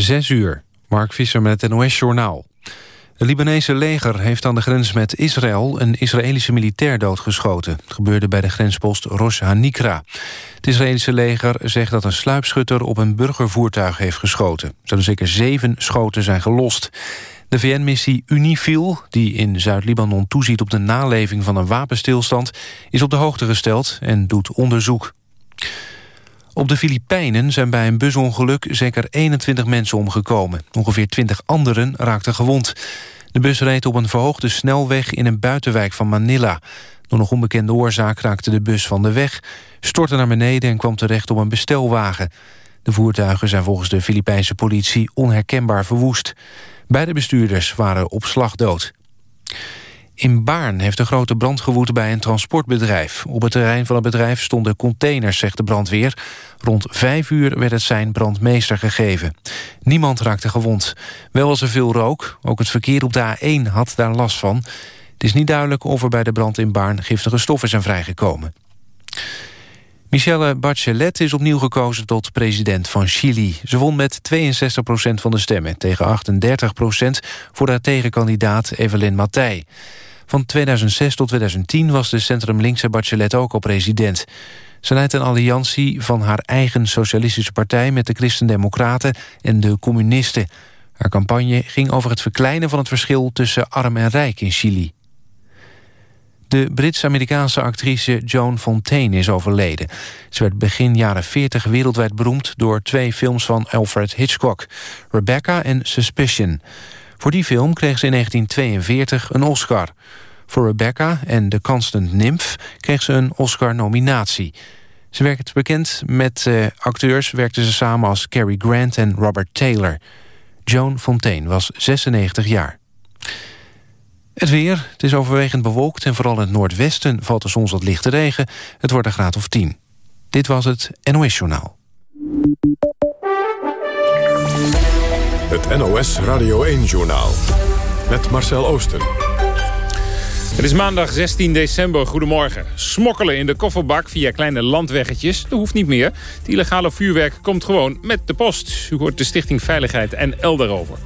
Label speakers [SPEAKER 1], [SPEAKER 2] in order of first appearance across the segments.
[SPEAKER 1] Zes uur. Mark Visser met het NOS-journaal. Het Libanese leger heeft aan de grens met Israël... een Israëlische militair doodgeschoten. Het gebeurde bij de grenspost Rosh Hanikra. Het Israëlische leger zegt dat een sluipschutter... op een burgervoertuig heeft geschoten. Er zouden zeker zeven schoten zijn gelost. De VN-missie UNIFIL, die in Zuid-Libanon toeziet... op de naleving van een wapenstilstand... is op de hoogte gesteld en doet onderzoek. Op de Filipijnen zijn bij een busongeluk zeker 21 mensen omgekomen. Ongeveer 20 anderen raakten gewond. De bus reed op een verhoogde snelweg in een buitenwijk van Manila. Door nog onbekende oorzaak raakte de bus van de weg... stortte naar beneden en kwam terecht op een bestelwagen. De voertuigen zijn volgens de Filipijnse politie onherkenbaar verwoest. Beide bestuurders waren op slag dood. In Baarn heeft een grote brand gewoed bij een transportbedrijf. Op het terrein van het bedrijf stonden containers, zegt de brandweer. Rond vijf uur werd het zijn brandmeester gegeven. Niemand raakte gewond. Wel was er veel rook. Ook het verkeer op de A1 had daar last van. Het is niet duidelijk of er bij de brand in Baarn giftige stoffen zijn vrijgekomen. Michelle Bachelet is opnieuw gekozen tot president van Chili. Ze won met 62% van de stemmen tegen 38% voor haar tegenkandidaat Evelyn Matthij. Van 2006 tot 2010 was de centrum-linkse Bachelet ook al president. Ze leidt een alliantie van haar eigen socialistische partij... met de Christen-Democraten en de communisten. Haar campagne ging over het verkleinen van het verschil... tussen arm en rijk in Chili. De Brits-Amerikaanse actrice Joan Fontaine is overleden. Ze werd begin jaren 40 wereldwijd beroemd... door twee films van Alfred Hitchcock, Rebecca en Suspicion... Voor die film kreeg ze in 1942 een Oscar. Voor Rebecca en The Constant Nymph kreeg ze een Oscar-nominatie. Ze werkte bekend met uh, acteurs, werkte ze samen als Cary Grant en Robert Taylor. Joan Fontaine was 96 jaar. Het weer, het is overwegend bewolkt en vooral in het noordwesten valt er soms wat lichte regen. Het wordt een graad of 10. Dit was het NOS Journaal.
[SPEAKER 2] Het NOS Radio 1-journaal. Met Marcel Oosten.
[SPEAKER 3] Het is maandag 16 december. Goedemorgen. Smokkelen in de kofferbak via kleine landweggetjes. Dat hoeft niet meer. Het illegale vuurwerk komt gewoon met de post. U hoort de Stichting Veiligheid en El daarover.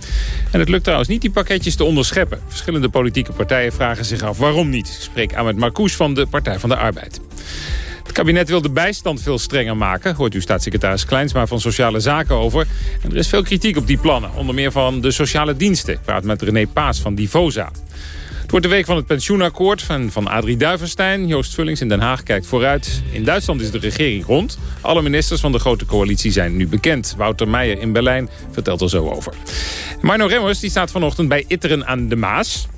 [SPEAKER 3] En het lukt trouwens niet die pakketjes te onderscheppen. Verschillende politieke partijen vragen zich af waarom niet. Ik spreek aan met Marcoes van de Partij van de Arbeid. Het kabinet wil de bijstand veel strenger maken. Hoort u staatssecretaris Kleinsma van Sociale Zaken over. En er is veel kritiek op die plannen. Onder meer van de sociale diensten. Ik praat met René Paas van Divosa. Het wordt de week van het pensioenakkoord van, van Adrie Duivenstein. Joost Vullings in Den Haag kijkt vooruit. In Duitsland is de regering rond. Alle ministers van de grote coalitie zijn nu bekend. Wouter Meijer in Berlijn vertelt er zo over. Marno Remmers die staat vanochtend bij Itteren aan de Maas.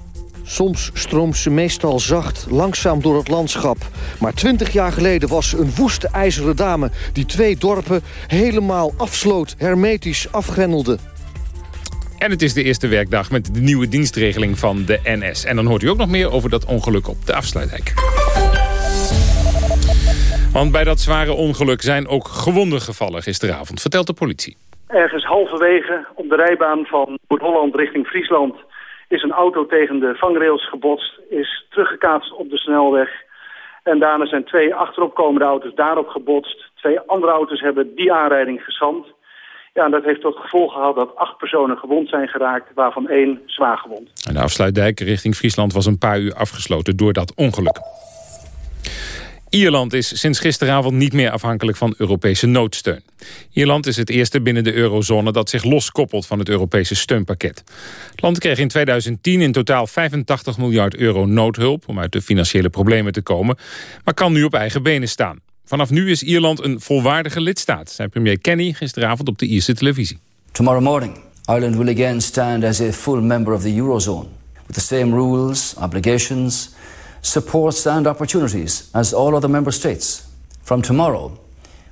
[SPEAKER 4] Soms stroomt ze meestal zacht, langzaam door het landschap. Maar twintig jaar geleden was een woeste ijzeren dame... die twee dorpen helemaal afsloot, hermetisch afgrendelde.
[SPEAKER 3] En het is de eerste werkdag met de nieuwe dienstregeling van de NS. En dan hoort u ook nog meer over dat ongeluk op de afsluitdijk. Want bij dat zware ongeluk zijn ook gewonden gevallen gisteravond, vertelt de politie.
[SPEAKER 5] Ergens halverwege op de rijbaan van Noord-Holland richting Friesland is een auto tegen de vangrails gebotst, is teruggekaatst op de snelweg. En daarna zijn twee achteropkomende auto's daarop gebotst. Twee andere auto's hebben die aanrijding gesamd. Ja, en dat heeft tot gevolg gehad dat acht personen gewond zijn geraakt, waarvan één zwaar gewond.
[SPEAKER 3] En de afsluitdijk richting Friesland was een paar uur afgesloten door dat ongeluk. Ierland is sinds gisteravond niet meer afhankelijk van Europese noodsteun. Ierland is het eerste binnen de eurozone dat zich loskoppelt van het Europese steunpakket. Het land kreeg in 2010 in totaal 85 miljard euro noodhulp om uit de financiële problemen te komen, maar kan nu op eigen benen staan. Vanaf nu is Ierland een volwaardige lidstaat, zei premier Kenny gisteravond op de Ierse televisie.
[SPEAKER 6] Tomorrow morning, Ireland will again stand as a full member of the eurozone with the same rules, obligations supports and opportunities as all other member states. From tomorrow,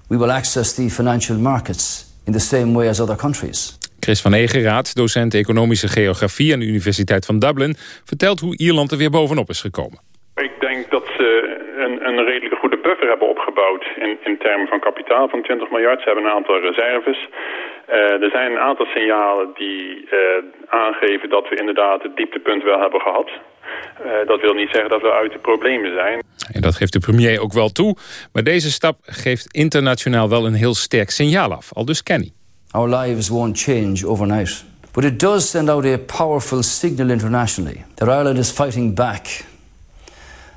[SPEAKER 6] we will access the financial markets in the same way as other countries.
[SPEAKER 3] Chris van Egeraat, docent economische geografie aan de Universiteit van Dublin... vertelt hoe Ierland er weer bovenop is gekomen.
[SPEAKER 7] Ik denk dat ze een, een redelijk goede buffer hebben opgebouwd in, in termen van kapitaal van 20 miljard. Ze hebben een aantal reserves. Uh, er zijn een aantal signalen die uh, aangeven dat we inderdaad het dieptepunt wel hebben gehad. Uh, dat wil niet zeggen dat we uit de problemen zijn.
[SPEAKER 3] En dat geeft de premier ook wel toe. Maar deze stap geeft internationaal wel een heel sterk signaal af. Al dus Kenny.
[SPEAKER 6] our lives won't change overnight. But it does send out a powerful signal internationally that Ireland is fighting back,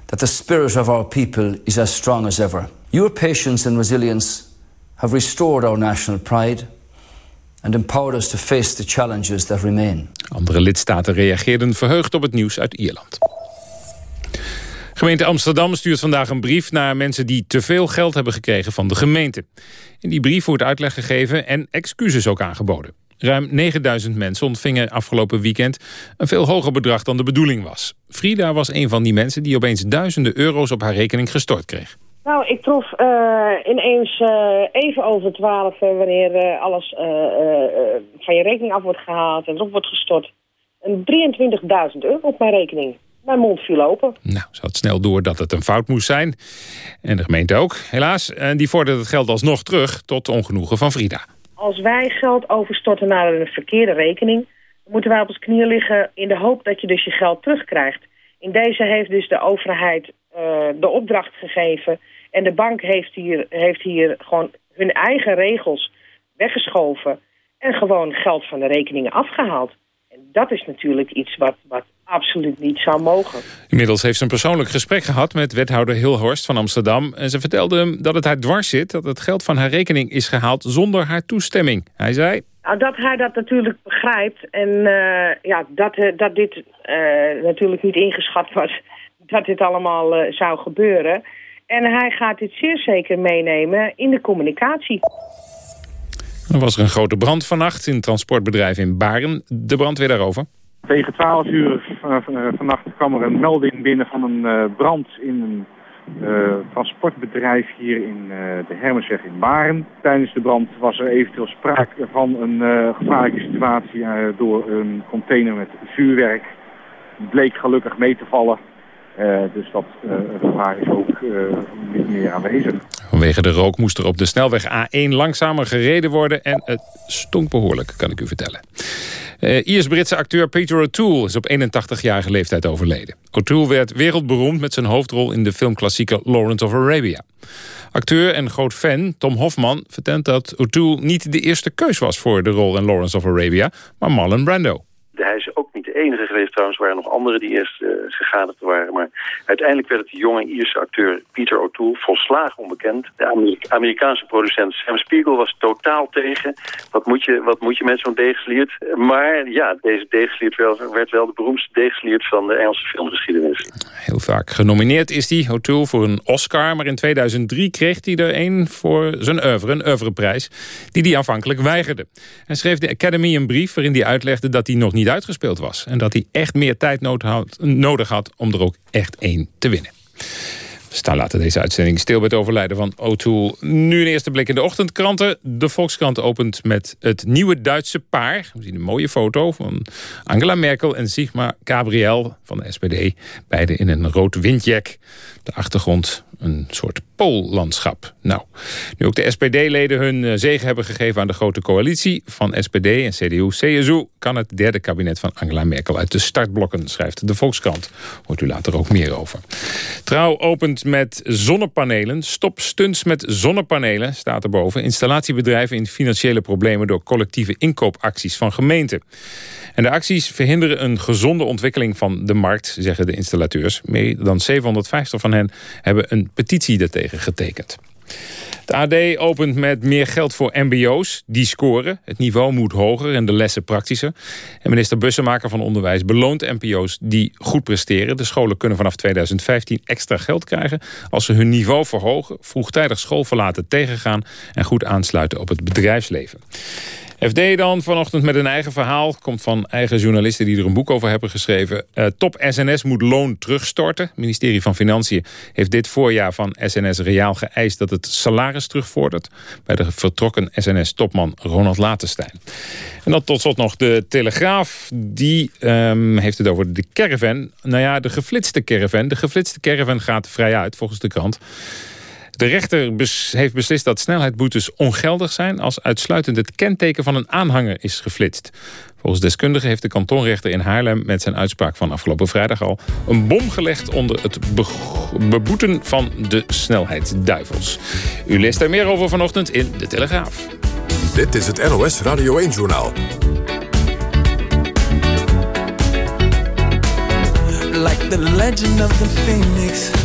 [SPEAKER 6] that the spirit of our people is as strong as ever. Your patience and resilience have restored our national pride and us to face the challenges that remain.
[SPEAKER 3] Andere lidstaten reageerden verheugd op het nieuws uit Ierland. Gemeente Amsterdam stuurt vandaag een brief naar mensen die te veel geld hebben gekregen van de gemeente. In die brief wordt uitleg gegeven en excuses ook aangeboden. Ruim 9000 mensen ontvingen afgelopen weekend een veel hoger bedrag dan de bedoeling was. Frida was een van die mensen die opeens duizenden euro's op haar rekening gestort kreeg.
[SPEAKER 8] Nou, ik trof uh, ineens uh, even over twaalf wanneer uh, alles van je rekening af wordt gehaald en erop wordt gestort. Een 23.000 euro op mijn rekening. Mijn mond viel open.
[SPEAKER 3] Nou, ze had snel door dat het een fout moest zijn. En de gemeente ook, helaas. En die vordert het geld alsnog terug tot ongenoegen van Frida.
[SPEAKER 8] Als wij geld overstorten naar een verkeerde rekening... moeten wij op ons knieën liggen in de hoop dat je dus je geld terugkrijgt. In deze heeft dus de overheid de opdracht gegeven en de bank heeft hier, heeft hier gewoon hun eigen regels weggeschoven... en gewoon geld van de rekeningen afgehaald. En dat is natuurlijk iets wat, wat absoluut niet zou mogen.
[SPEAKER 3] Inmiddels heeft ze een persoonlijk gesprek gehad met wethouder Hilhorst van Amsterdam. En ze vertelde hem dat het haar dwars zit dat het geld van haar rekening is gehaald zonder haar toestemming. Hij zei...
[SPEAKER 8] Nou, dat hij dat natuurlijk begrijpt en uh, ja, dat, uh, dat dit uh, natuurlijk niet ingeschat was dat dit allemaal zou gebeuren... En hij gaat dit zeer zeker meenemen in de communicatie.
[SPEAKER 3] Er was er een grote brand vannacht in het transportbedrijf in Baren. De brandweer daarover.
[SPEAKER 9] Tegen 12 uur vannacht kwam er een melding binnen van een uh, brand in een uh, transportbedrijf hier in uh, de Hermesweg in Baren. Tijdens de brand was er eventueel sprake van een gevaarlijke situatie door een container met vuurwerk. Het bleek gelukkig mee te vallen. Uh, dus dat uh, gevaar is ook uh, niet meer aanwezig.
[SPEAKER 3] Vanwege de rook moest er op de snelweg A1 langzamer gereden worden... en het stonk behoorlijk, kan ik u vertellen. Iers-Britse acteur Peter O'Toole is op 81-jarige leeftijd overleden. O'Toole werd wereldberoemd met zijn hoofdrol in de filmklassieker Lawrence of Arabia. Acteur en groot fan Tom Hofman vertelt dat O'Toole niet de eerste keus was... voor de rol in Lawrence of Arabia, maar Marlon Brando.
[SPEAKER 10] Hij is ook niet enige geweest trouwens. Waren nog anderen die eerst uh, gegadigd waren. Maar uiteindelijk werd het de jonge Ierse acteur Peter O'Toole volslagen onbekend. De Amerika Amerikaanse producent Sam Spiegel was totaal tegen. Wat moet je, wat moet je met zo'n deegsliert? Maar ja, deze deegsliert werd wel de beroemdste deegsliert van de Engelse filmgeschiedenis.
[SPEAKER 3] Heel vaak genomineerd is hij, O'Toole, voor een Oscar. Maar in 2003 kreeg hij er een voor zijn oeuvre, een oeuvreprijs, die hij aanvankelijk weigerde. Hij schreef de Academy een brief waarin hij uitlegde dat hij nog niet uitgespeeld was. En dat hij echt meer tijd nodig had om er ook echt één te winnen. We staan later deze uitzending stil bij het overlijden van O'Toole. Nu een eerste blik in de ochtendkranten. De Volkskrant opent met het nieuwe Duitse paar. We zien een mooie foto van Angela Merkel en Sigmar Gabriel van de SPD. Beide in een rood windjack. De achtergrond een soort poollandschap. Nou, nu ook de SPD-leden hun zegen hebben gegeven aan de grote coalitie van SPD en CDU-CSU... kan het derde kabinet van Angela Merkel uit de startblokken, schrijft de Volkskrant. Hoort u later ook meer over. Trouw opent met zonnepanelen. Stop stunts met zonnepanelen, staat erboven. Installatiebedrijven in financiële problemen door collectieve inkoopacties van gemeenten. En de acties verhinderen een gezonde ontwikkeling van de markt, zeggen de installateurs. Meer dan 750 van hen hebben een petitie daartegen getekend. De AD opent met meer geld voor mbo's. Die scoren. Het niveau moet hoger en de lessen praktischer. En minister Bussemaker van Onderwijs beloont mbo's die goed presteren. De scholen kunnen vanaf 2015 extra geld krijgen... als ze hun niveau verhogen, vroegtijdig schoolverlaten tegengaan... en goed aansluiten op het bedrijfsleven. FD dan vanochtend met een eigen verhaal. Komt van eigen journalisten die er een boek over hebben geschreven. Uh, top SNS moet loon terugstorten. Het ministerie van Financiën heeft dit voorjaar van SNS Reaal geëist... dat het salaris terugvordert bij de vertrokken SNS-topman Ronald Latenstein. En dan tot slot nog de Telegraaf. Die um, heeft het over de caravan. Nou ja, de geflitste caravan. De geflitste caravan gaat vrij uit volgens de krant. De rechter bes heeft beslist dat snelheidsboetes ongeldig zijn... als uitsluitend het kenteken van een aanhanger is geflitst. Volgens deskundigen heeft de kantonrechter in Haarlem... met zijn uitspraak van afgelopen vrijdag al... een bom gelegd onder het beboeten van de snelheidsduivels. U leest daar meer over vanochtend in De Telegraaf.
[SPEAKER 2] Dit is het NOS Radio 1-journaal.
[SPEAKER 11] Like the legend of the phoenix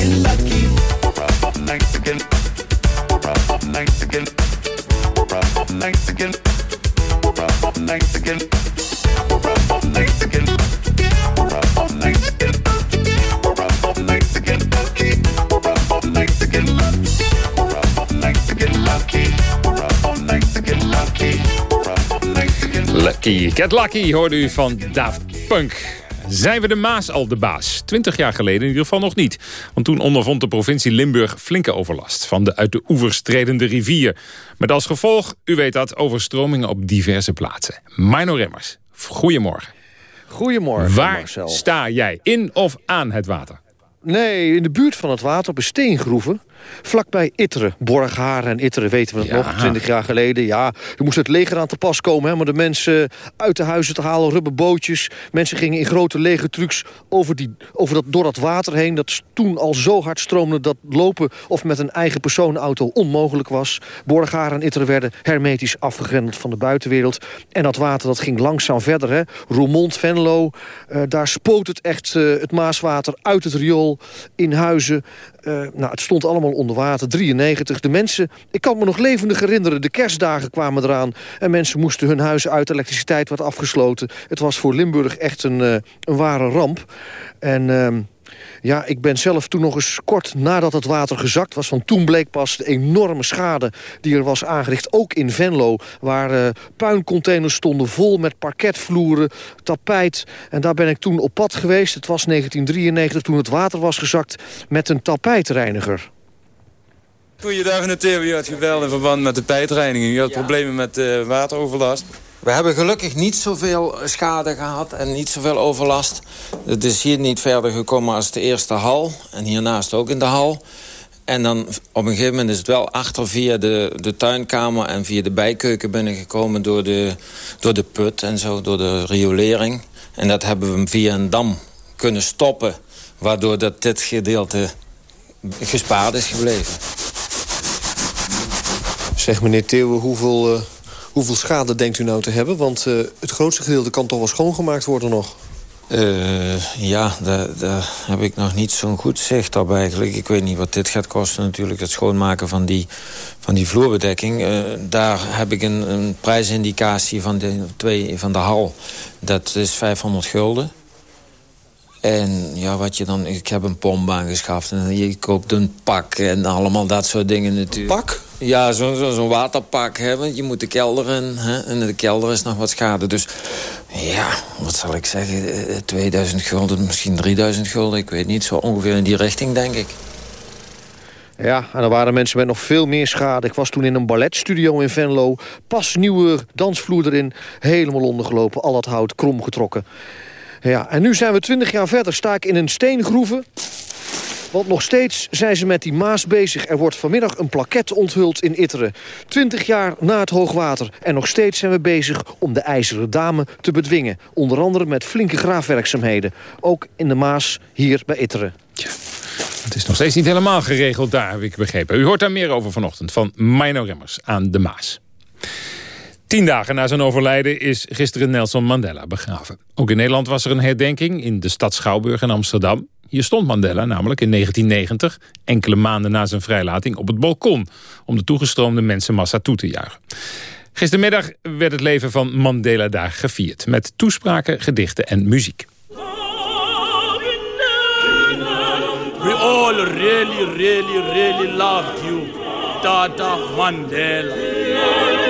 [SPEAKER 3] hoorde u van Daft Punk. Zijn we de Maas al de baas? Twintig jaar geleden in ieder geval nog niet. Want toen ondervond de provincie Limburg flinke overlast... van de uit de oevers tredende rivier. Met als gevolg, u weet dat, overstromingen op diverse plaatsen. Mino Remmers, goedemorgen.
[SPEAKER 4] Goedemorgen,
[SPEAKER 3] Waar
[SPEAKER 4] Marcel.
[SPEAKER 3] sta jij? In of aan het water?
[SPEAKER 4] Nee, in de buurt van het water, op een steengroeven. Vlakbij Itteren, Borgharen en Itteren weten we het
[SPEAKER 3] Ja.
[SPEAKER 4] nog, twintig jaar geleden. Ja, er moest het leger aan te pas komen hè, om de mensen uit de huizen te halen, rubberbootjes. Mensen gingen in grote legertrucks over, die, over dat, door dat water heen. Dat toen al zo hard stroomde dat lopen of met een eigen personenauto onmogelijk was. Borgharen en Itteren werden hermetisch afgegrendeld van de buitenwereld. En dat water dat ging langzaam verder. Hè. Roermond, Venlo, eh, daar spoot het echt eh, het Maaswater uit het riool in huizen. Eh, nou, het stond allemaal onder water, 93. De mensen, ik kan me nog levendig herinneren, de kerstdagen kwamen eraan... en mensen moesten hun huizen uit, elektriciteit werd afgesloten. Het was voor Limburg echt een, eh, een ware ramp. En... ja, ik ben zelf toen nog eens kort nadat het water gezakt was... want toen bleek pas de enorme schade die er was aangericht. Ook in Venlo, waar eh, puincontainers stonden vol met parketvloeren, tapijt. En daar ben ik toen op pad geweest. Het was 1993 toen het water was gezakt met een tapijtreiniger.
[SPEAKER 10] Goeiedag en Theo, had gebeld in verband met de pijtreiniging. Je had problemen met eh, wateroverlast.
[SPEAKER 12] We hebben gelukkig niet zoveel schade gehad en niet zoveel overlast. Het is hier niet verder gekomen als de eerste hal. En hiernaast ook in de hal. En dan op een gegeven moment is het wel achter via de, de tuinkamer... en via de bijkeuken binnengekomen door de, door de put en zo, door de riolering. En dat hebben we via een dam kunnen stoppen... waardoor dat dit gedeelte gespaard is gebleven.
[SPEAKER 4] Zeg meneer Theeuwen, hoeveel, eh, hoeveel schade denkt u nou te hebben? Want eh, het grootste gedeelte kan toch wel schoongemaakt worden nog?
[SPEAKER 12] Eh, ja, daar, heb ik nog niet zo'n goed zicht op eigenlijk. Ik weet niet wat dit gaat kosten natuurlijk, het schoonmaken van die, van die vloerbedekking. Eh, daar heb ik een, een prijsindicatie van de, twee, van de hal. Dat is 500 gulden. En ja, wat je dan... Ik heb een pomp aangeschaft en je koopt een pak en allemaal dat soort dingen natuurlijk.
[SPEAKER 4] Pak?
[SPEAKER 12] Ja, zo'n zo, zo waterpak, hè, want je moet de kelder in. Hè, en in de kelder is nog wat schade. Dus ja, wat zal ik zeggen, 2000 gulden, misschien 3000 gulden. Ik weet niet, zo ongeveer in die richting, denk ik.
[SPEAKER 4] Ja, en er waren mensen met nog veel meer schade. Ik was toen in een balletstudio in Venlo. Pas nieuwe dansvloer erin. Helemaal ondergelopen, al dat hout krom getrokken. Ja, en nu zijn we twintig jaar verder. Sta ik in een steengroeven. Want nog steeds zijn ze met die Maas bezig. Er wordt vanmiddag een plaket onthuld in Itteren. Twintig jaar na het hoogwater. En nog steeds zijn we bezig om de IJzeren Dame te bedwingen. Onder andere met flinke graafwerkzaamheden. Ook in de Maas hier bij Itteren.
[SPEAKER 3] Het is nog steeds niet helemaal geregeld daar, heb ik begrepen. U hoort daar meer over vanochtend van Mino Remmers aan de Maas. Tien dagen na zijn overlijden is gisteren Nelson Mandela begraven. Ook in Nederland was er een herdenking in de stad Schouwburg in Amsterdam. Hier stond Mandela namelijk in 1990, enkele maanden na zijn vrijlating, op het balkon... om de toegestroomde mensenmassa toe te juichen. Gistermiddag werd het leven van Mandela daar gevierd... met toespraken, gedichten en muziek.
[SPEAKER 13] We all really, really, really loved you, Tata Mandela.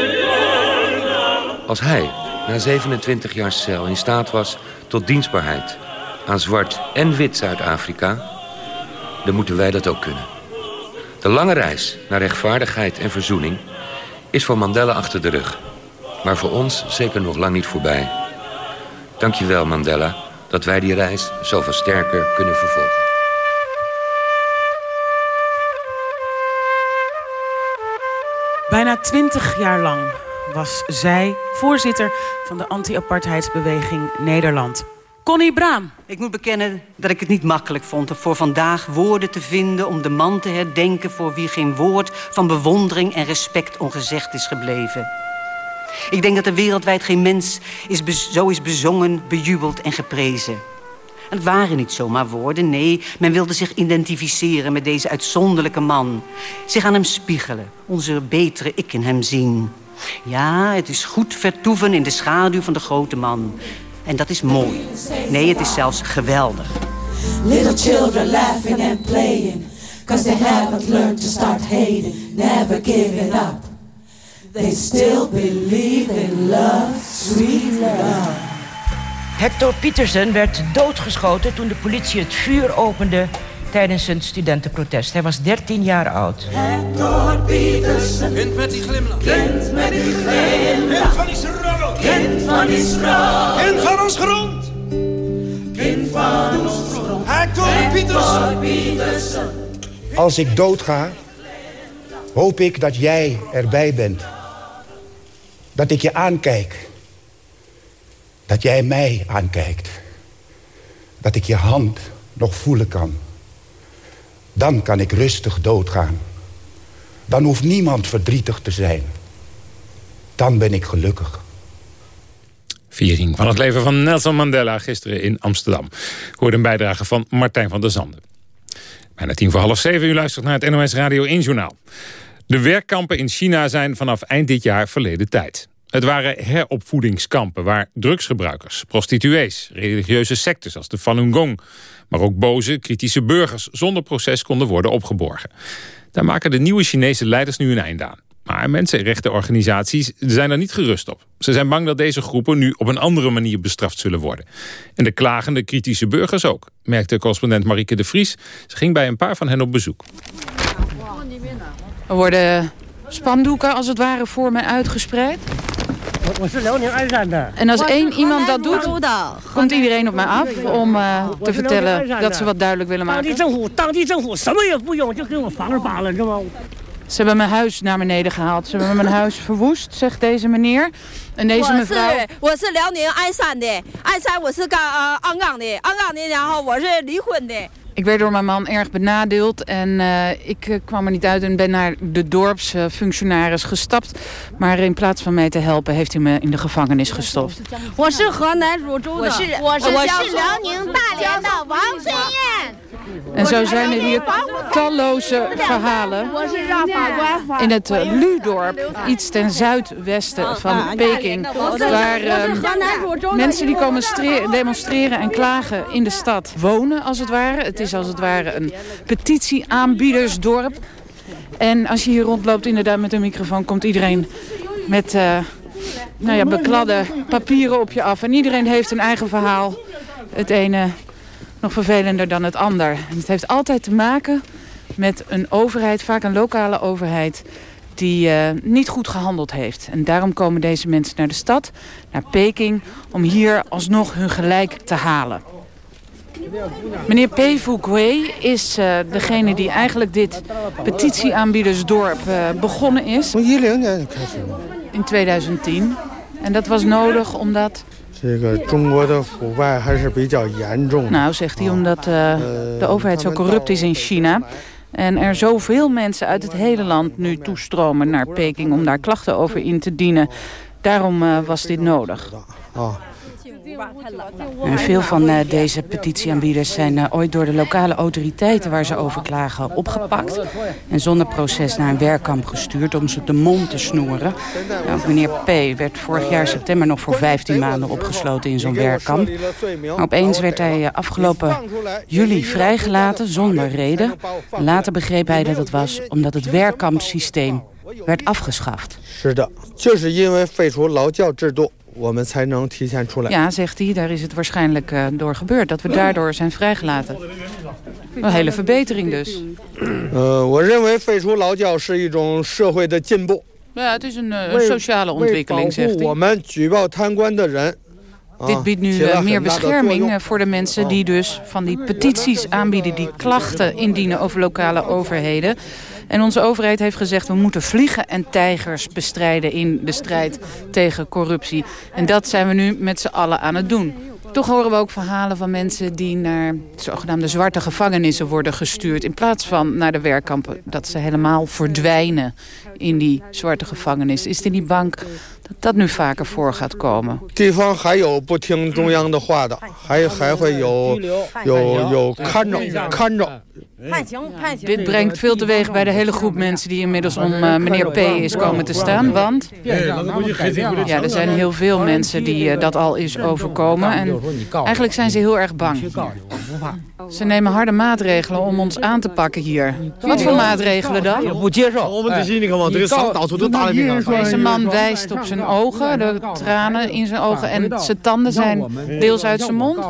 [SPEAKER 14] Als hij na 27 jaar cel in staat was tot dienstbaarheid aan zwart en wit Zuid-Afrika, dan moeten wij dat ook kunnen. De lange reis naar rechtvaardigheid en verzoening is voor Mandela achter de rug. Maar voor ons zeker nog lang niet voorbij. Dank je wel, Mandela, dat wij die reis zoveel sterker kunnen vervolgen.
[SPEAKER 15] Bijna twintig jaar lang was zij voorzitter van de anti-apartheidsbeweging Nederland. Connie Braam.
[SPEAKER 16] Ik moet bekennen dat ik het niet makkelijk vond... om voor vandaag woorden te vinden om de man te herdenken... voor wie geen woord van bewondering en respect ongezegd is gebleven. Ik denk dat er wereldwijd geen mens is zo is bezongen, bejubeld en geprezen. En het waren niet zomaar woorden, nee. Men wilde zich identificeren met deze uitzonderlijke man. Zich aan hem spiegelen, onze betere ik in hem zien. Ja, het is goed vertoeven in de schaduw van de grote man. En dat is mooi. Nee, het is zelfs geweldig. Little children laughing and playing Cause they haven't learned to start hating Never giving up They still believe in love, sweet love Hector Pietersen werd doodgeschoten toen de politie het vuur opende tijdens een studentenprotest. Hij was 13 jaar oud. Hector Pietersen. Kind met die glimlach. Kind met die glimlach. Kind van Israël. Kind van Israël. Kind van ons grond. Kind van ons grond. Hector Pietersen.
[SPEAKER 17] Als ik doodga, hoop ik dat jij erbij bent. Dat ik je aankijk. Dat jij mij aankijkt. Dat ik je hand nog voelen kan. Dan kan ik rustig doodgaan. Dan hoeft niemand verdrietig te zijn. Dan ben ik gelukkig.
[SPEAKER 3] Viering van het leven van Nelson Mandela gisteren in Amsterdam. Hoorde een bijdrage van Martijn van der Zanden. Bijna tien voor half zeven, u luistert naar het NOS Radio 1 Journaal. De werkkampen in China zijn vanaf eind dit jaar verleden tijd. Het waren heropvoedingskampen waar drugsgebruikers, prostituees, religieuze sectes als de Falun Gong, maar ook boze, kritische burgers zonder proces konden worden opgeborgen. Daar maken de nieuwe Chinese leiders nu een einde aan. Maar mensenrechtenorganisaties zijn er niet gerust op. Ze zijn bang dat deze groepen nu op een andere manier bestraft zullen worden. En de klagende kritische burgers ook, merkte correspondent Marieke de Vries. Ze ging bij een paar van hen op bezoek.
[SPEAKER 18] Er worden spandoeken als het ware voor mij uitgespreid. En als één iemand dat doet, komt iedereen op mij af om uh, te vertellen dat ze wat duidelijk willen maken. Ze hebben mijn huis naar beneden gehaald. Ze hebben mijn huis verwoest, zegt deze meneer. En deze mevrouw... Ik werd door mijn man erg benadeeld en eh, ik eh, kwam er niet uit en ben naar de dorpsfunctionaris gestapt. Maar in plaats van mij te helpen heeft hij me in de gevangenis gestopt.
[SPEAKER 19] Ik ben
[SPEAKER 18] en zo zijn er hier talloze verhalen in het eh, Ludorp, iets ten zuidwesten van Peking. Waar ehm, mensen die komen demonstreren en klagen in de stad wonen, als het ware. Het is als het ware een petitieaanbiedersdorp. En als je hier rondloopt inderdaad met een microfoon, komt iedereen met uh, nou ja, bekladde papieren op je af. En iedereen heeft een eigen verhaal. Het ene nog vervelender dan het ander. En het heeft altijd te maken met een overheid, vaak een lokale overheid die uh, niet goed gehandeld heeft. En daarom komen deze mensen naar de stad, naar Peking... om hier alsnog hun gelijk te halen. Meneer P. Fouquet is uh, degene die eigenlijk dit petitieaanbiedersdorp uh, begonnen is. In 2010. En dat was nodig omdat... Nou, zegt hij, omdat uh, de overheid zo corrupt is in China... En er zoveel mensen uit het hele land nu toestromen naar Peking... om daar klachten over in te dienen. Daarom uh, was dit nodig. Veel van uh, deze petitieaanbieders zijn uh, ooit door de lokale autoriteiten waar ze over klagen opgepakt. En zonder proces naar een werkkamp gestuurd om ze de mond te snoeren. Nou, meneer P. werd vorig jaar september nog voor 15 maanden opgesloten in zo'n werkkamp. Maar opeens werd hij uh, afgelopen juli vrijgelaten zonder reden. Later begreep hij dat het was omdat het werkkampsysteem werd afgeschaft. Ja, zegt hij, daar is het waarschijnlijk uh, door gebeurd. Dat we daardoor zijn vrijgelaten. Een hele verbetering dus. Ja, het is een, uh, een sociale ontwikkeling, zegt hij. Dit biedt nu uh, meer bescherming voor de mensen die dus van die petities aanbieden... die klachten indienen over lokale overheden. En onze overheid heeft gezegd... we moeten vliegen en tijgers bestrijden in de strijd tegen corruptie. En dat zijn we nu met z'n allen aan het doen. Toch horen we ook verhalen van mensen die naar zogenaamde zwarte gevangenissen worden gestuurd. In plaats van naar de werkkampen. Dat ze helemaal verdwijnen in die zwarte gevangenis. Is er niet bang dat dat nu vaker voor gaat komen? Dit brengt veel teweeg bij de hele groep mensen die inmiddels om uh, meneer P. is komen te staan. Want ja, er zijn heel veel mensen die uh, dat al is overkomen. En eigenlijk zijn ze heel erg bang. Ze nemen harde maatregelen om ons aan te pakken hier. Wat voor maatregelen dan? Deze man wijst op zijn ogen, de tranen in zijn ogen en zijn tanden zijn deels uit zijn mond.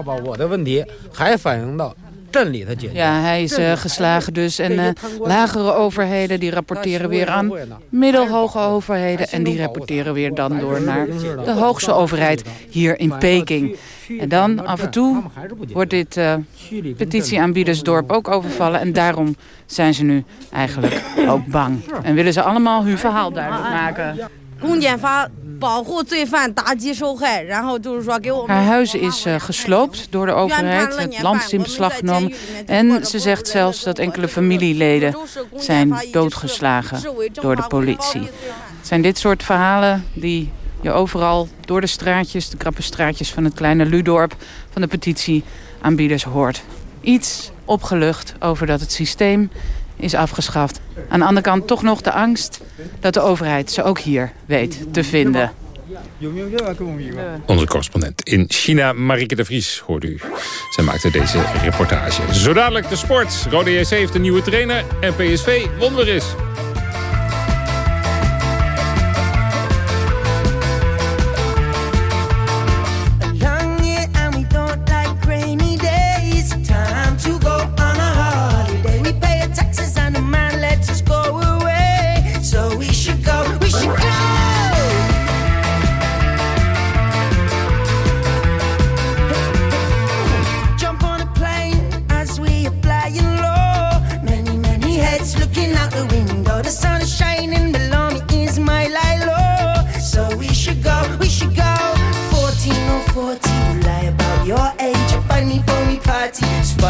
[SPEAKER 18] Ja, hij is uh, geslagen dus. En uh, lagere overheden die rapporteren weer aan middelhoge overheden. En die rapporteren weer dan door naar de hoogste overheid hier in Peking. En dan af en toe wordt dit uh, petitieaanbiedersdorp ook overvallen. En daarom zijn ze nu eigenlijk ook bang. En willen ze allemaal hun verhaal duidelijk maken. Haar huis is uh, gesloopt door de overheid. Het land is in beslag genomen. En ze zegt zelfs dat enkele familieleden zijn doodgeslagen door de politie. Het zijn dit soort verhalen die je overal door de straatjes, de krappe straatjes van het kleine Ludorp van de petitieaanbieders hoort. Iets opgelucht over dat het systeem is afgeschaft. Aan de andere kant toch nog de angst dat de overheid ze ook hier weet te vinden.
[SPEAKER 3] Onze correspondent in China, Marike de Vries, hoort u. Zij maakte deze reportage. Zo dadelijk de sport. Rode JC heeft een nieuwe trainer en PSV won eens.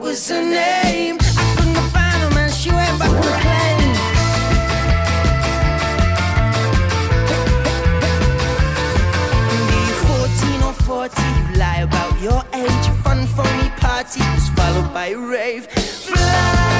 [SPEAKER 20] what's her name? I couldn't find her, man, she went back to plane. Be you 14 or 40, you lie about your age. A fun, phony party was followed by a rave. Fly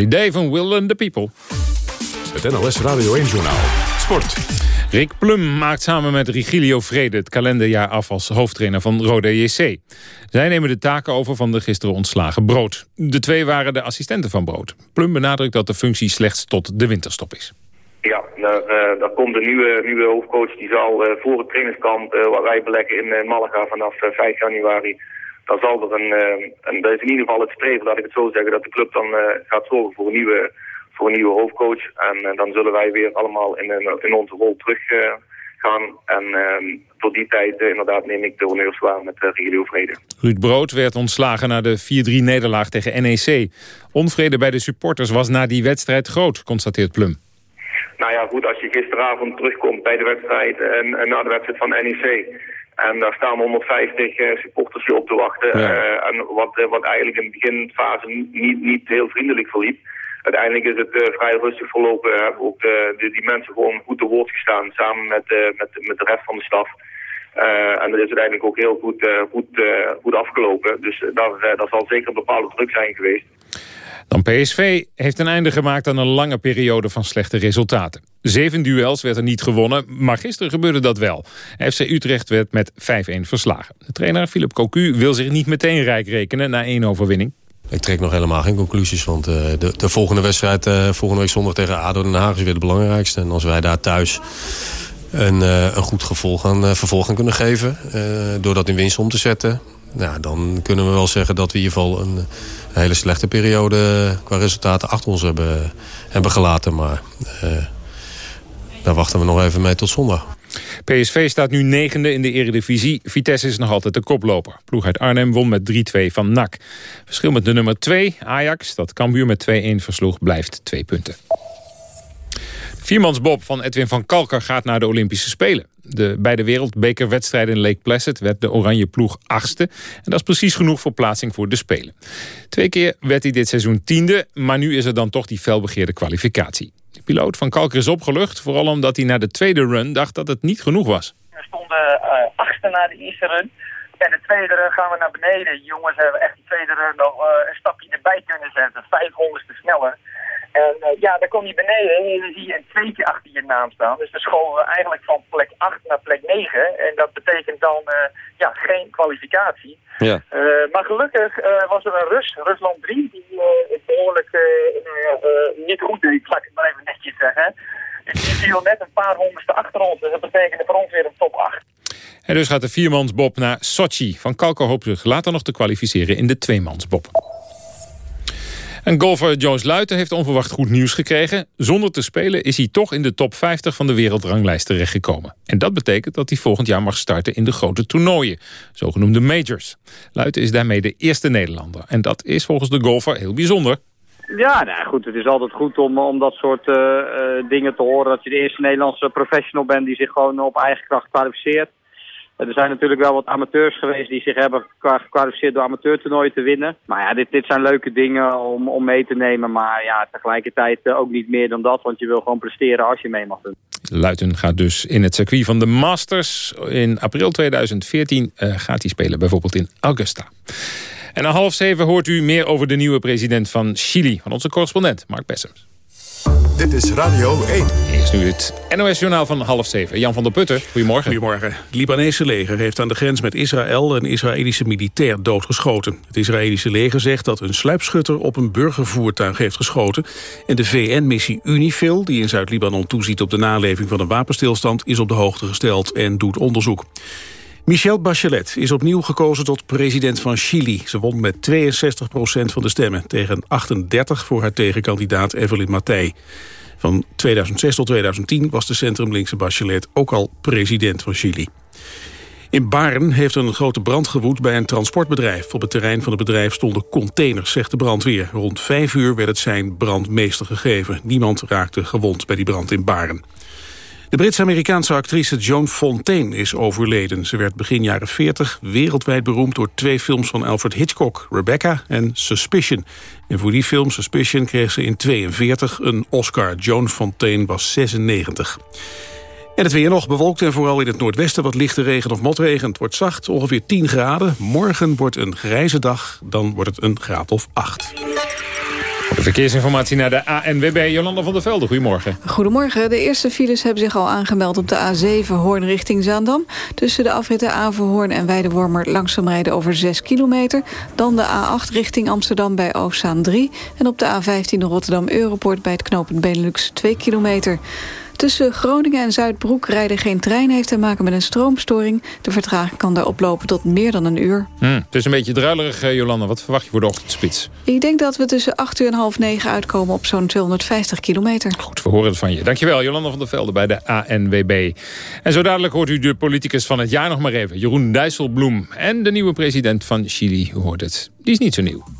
[SPEAKER 3] Holiday van Will and the People.
[SPEAKER 2] Het NOS Radio 1-journaal. Sport.
[SPEAKER 3] Rick Plum maakt samen met Rigilio Vrede het kalenderjaar af als hoofdtrainer van Rode JC. Zij nemen de taken over van de gisteren ontslagen Brood. De twee waren de assistenten van Brood. Plum benadrukt dat de functie slechts tot de winterstop is.
[SPEAKER 21] Ja, daar, eh, daar komt een nieuwe, nieuwe hoofdcoach. Die zal eh, voor het trainingskamp eh, wat wij beleggen in eh, Malaga vanaf eh, 5 januari. Dan zal er een, eh, een, dat is in ieder geval het streven, laat ik het zo zeggen, dat de club dan eh, gaat zorgen voor een nieuwe, voor een nieuwe hoofdcoach. En eh, dan zullen wij weer allemaal in, in, in onze rol terug gaan. En eh, tot die tijd inderdaad neem ik de honneurs waar met uh, Regilio Vrede.
[SPEAKER 3] Ruud Brood werd ontslagen na de 4-3 nederlaag tegen NEC. Onvrede bij de supporters was na die wedstrijd groot, constateert Plum.
[SPEAKER 21] Nou ja, goed, als je gisteravond terugkomt bij de wedstrijd en, en na de wedstrijd van NEC... en daar staan 150 eh, supporters je op te wachten... eh, en wat, eh, wat eigenlijk in de beginfase niet, niet heel vriendelijk verliep... Uiteindelijk is het vrij rustig verlopen. Hebben ook de, de- die mensen gewoon goed te woord gestaan... samen met, met, met de rest van de staf. En dat is uiteindelijk ook heel goed, goed, goed afgelopen. Dus daar, daar zal zeker een bepaalde druk zijn geweest.
[SPEAKER 3] Dan PSV heeft een einde gemaakt aan een lange periode van slechte resultaten. Zeven duels werd er niet gewonnen, maar gisteren gebeurde dat wel. FC Utrecht werd met 5-1 verslagen. De trainer Philip Cocu wil zich niet meteen rijk rekenen na één overwinning.
[SPEAKER 22] Ik trek nog helemaal geen conclusies, want eh, de, de volgende wedstrijd eh, volgende week zondag tegen ADO Den Haag is weer de belangrijkste. En als wij daar thuis een, eh, een goed gevolg aan, vervolg kunnen geven, door dat in winst om te zetten, nou, dan kunnen we wel zeggen dat we in ieder geval een, hele slechte periode qua resultaten achter ons hebben, hebben gelaten. Maar eh, daar wachten we nog even mee tot zondag.
[SPEAKER 3] PSV staat nu negende in de eredivisie. Vitesse is nog altijd de koploper. Ploeg uit Arnhem won met 3-2 van NAC. Verschil met de nummer 2, Ajax, dat Cambuur met 2-1 versloeg, blijft 2 punten. Viermansbob van Edwin van Kalker gaat naar de Olympische Spelen. De, bij de wereldbekerwedstrijden in Lake Placid werd de oranje ploeg achtste. En dat is precies genoeg voor plaatsing voor de Spelen. Twee keer werd hij dit seizoen tiende, maar nu is er dan toch die felbegeerde kwalificatie. De piloot van Kalker is opgelucht, vooral omdat hij na de tweede run dacht dat het niet genoeg was.
[SPEAKER 23] We stonden eh, achtste na de eerste run. En de tweede run gaan we naar beneden. Jongens hebben echt die tweede run nog eh, een stapje erbij kunnen zetten. 500 sneller. En eh, ja, dan kom je beneden en dan zie je een tweetje achter je naam staan. Dus dan schoven we eigenlijk van plek 8 naar plek 9. En dat betekent dan eh, ja, geen kwalificatie.
[SPEAKER 22] Ja.
[SPEAKER 23] Eh, maar gelukkig eh, was er een Rus, Rusland 3, die eh, het behoorlijk eh, nou ja, eh, niet goed deed, laat ik het maar even netjes zeggen. Dus die viel net een paar honderdste achter ons. Dus dat betekende voor ons weer een top 8.
[SPEAKER 3] En dus gaat de viermansbob naar Sochi. Van Kalker hoopt zich later nog te kwalificeren in de tweemansbob. En golfer Jones Luiten heeft onverwacht goed nieuws gekregen. Zonder te spelen is hij toch in de top 50 van de wereldranglijst terechtgekomen. En dat betekent dat hij volgend jaar mag starten in de grote toernooien. Zogenoemde majors. Luiten is daarmee de eerste Nederlander. En dat is volgens de golfer heel bijzonder.
[SPEAKER 24] Ja, nou goed, het is altijd goed om, om dat soort eh, eh, dingen te horen. Dat je de eerste Nederlandse professional bent die zich gewoon op eigen kracht kwalificeert. Er zijn natuurlijk wel wat amateurs geweest die zich hebben gekwa- gekwalificeerd door amateurtoernooien te winnen. Maar ja, dit, dit zijn leuke dingen om, om mee te nemen. Maar ja, tegelijkertijd eh, ook niet meer dan dat, want je wil gewoon presteren als je mee mag doen.
[SPEAKER 3] Luiten gaat dus in het circuit van de Masters. In april 2014 eh, gaat hij spelen, bijvoorbeeld in Augusta. En na half zeven hoort u meer over de nieuwe president van Chili... van onze correspondent Mark Bessems.
[SPEAKER 2] Dit is Radio 1.
[SPEAKER 3] Eerst nu het NOS-journaal van half zeven. Jan van der Putten, goedemorgen.
[SPEAKER 25] Goedemorgen. Het Libanese leger heeft aan de grens met Israël een Israëlische militair doodgeschoten. Het Israëlische leger zegt dat een sluipschutter op een burgervoertuig heeft geschoten. En de VN-missie UNIFIL, die in Zuid-Libanon toeziet op de naleving van een wapenstilstand, is op de hoogte gesteld en doet onderzoek. Michelle Bachelet is opnieuw gekozen tot president van Chili. Ze won met 62% van de stemmen tegen 38 voor haar tegenkandidaat Evelyn Matthij. Van 2006 tot 2010 was de centrumlinkse Bachelet ook al president van Chili. In Baren heeft een grote brand gewoed bij een transportbedrijf. Op het terrein van het bedrijf stonden containers, zegt de brandweer. Rond vijf uur werd het zijn brandmeester gegeven. Niemand raakte gewond bij die brand in Baren. De Brits-Amerikaanse actrice Joan Fontaine is overleden. Ze werd begin jaren 40 wereldwijd beroemd door twee films van Alfred Hitchcock, Rebecca en Suspicion. En voor die film Suspicion kreeg ze in 42 een Oscar. Joan Fontaine was 96. En het weer nog bewolkt en vooral in het noordwesten wat lichte regen of motregen. Het wordt zacht, ongeveer 10 graden. Morgen wordt een grijze dag, dan wordt het een graad of 8.
[SPEAKER 3] Verkeersinformatie naar de ANWB. Jolanda van der Velde, goedemorgen.
[SPEAKER 26] Goedemorgen. De eerste files hebben zich al aangemeld op de A7 Hoorn richting Zaandam. Tussen de afritten Averhoorn en Weidewormer langzaam rijden over 6 kilometer. Dan de A8 richting Amsterdam bij Oostzaan 3. En op de A15 Rotterdam Europoort bij het knooppunt Benelux 2 kilometer. Tussen Groningen en Zuidbroek rijden geen trein heeft te maken met een stroomstoring. De vertraging kan daar oplopen tot meer dan een uur.
[SPEAKER 3] Hm, het is een beetje druilerig, eh, Jolanda. Wat verwacht je voor de ochtendspits?
[SPEAKER 26] Ik denk dat we tussen 8 uur en half 9 uitkomen op zo'n 250 kilometer.
[SPEAKER 3] Goed, we horen het van je. Dankjewel, Jolanda van der Velde bij de ANWB. En zo dadelijk hoort u de politicus van het jaar nog maar even. Jeroen Dijsselbloem. En de nieuwe president van Chili, u hoort het. Die is niet zo nieuw.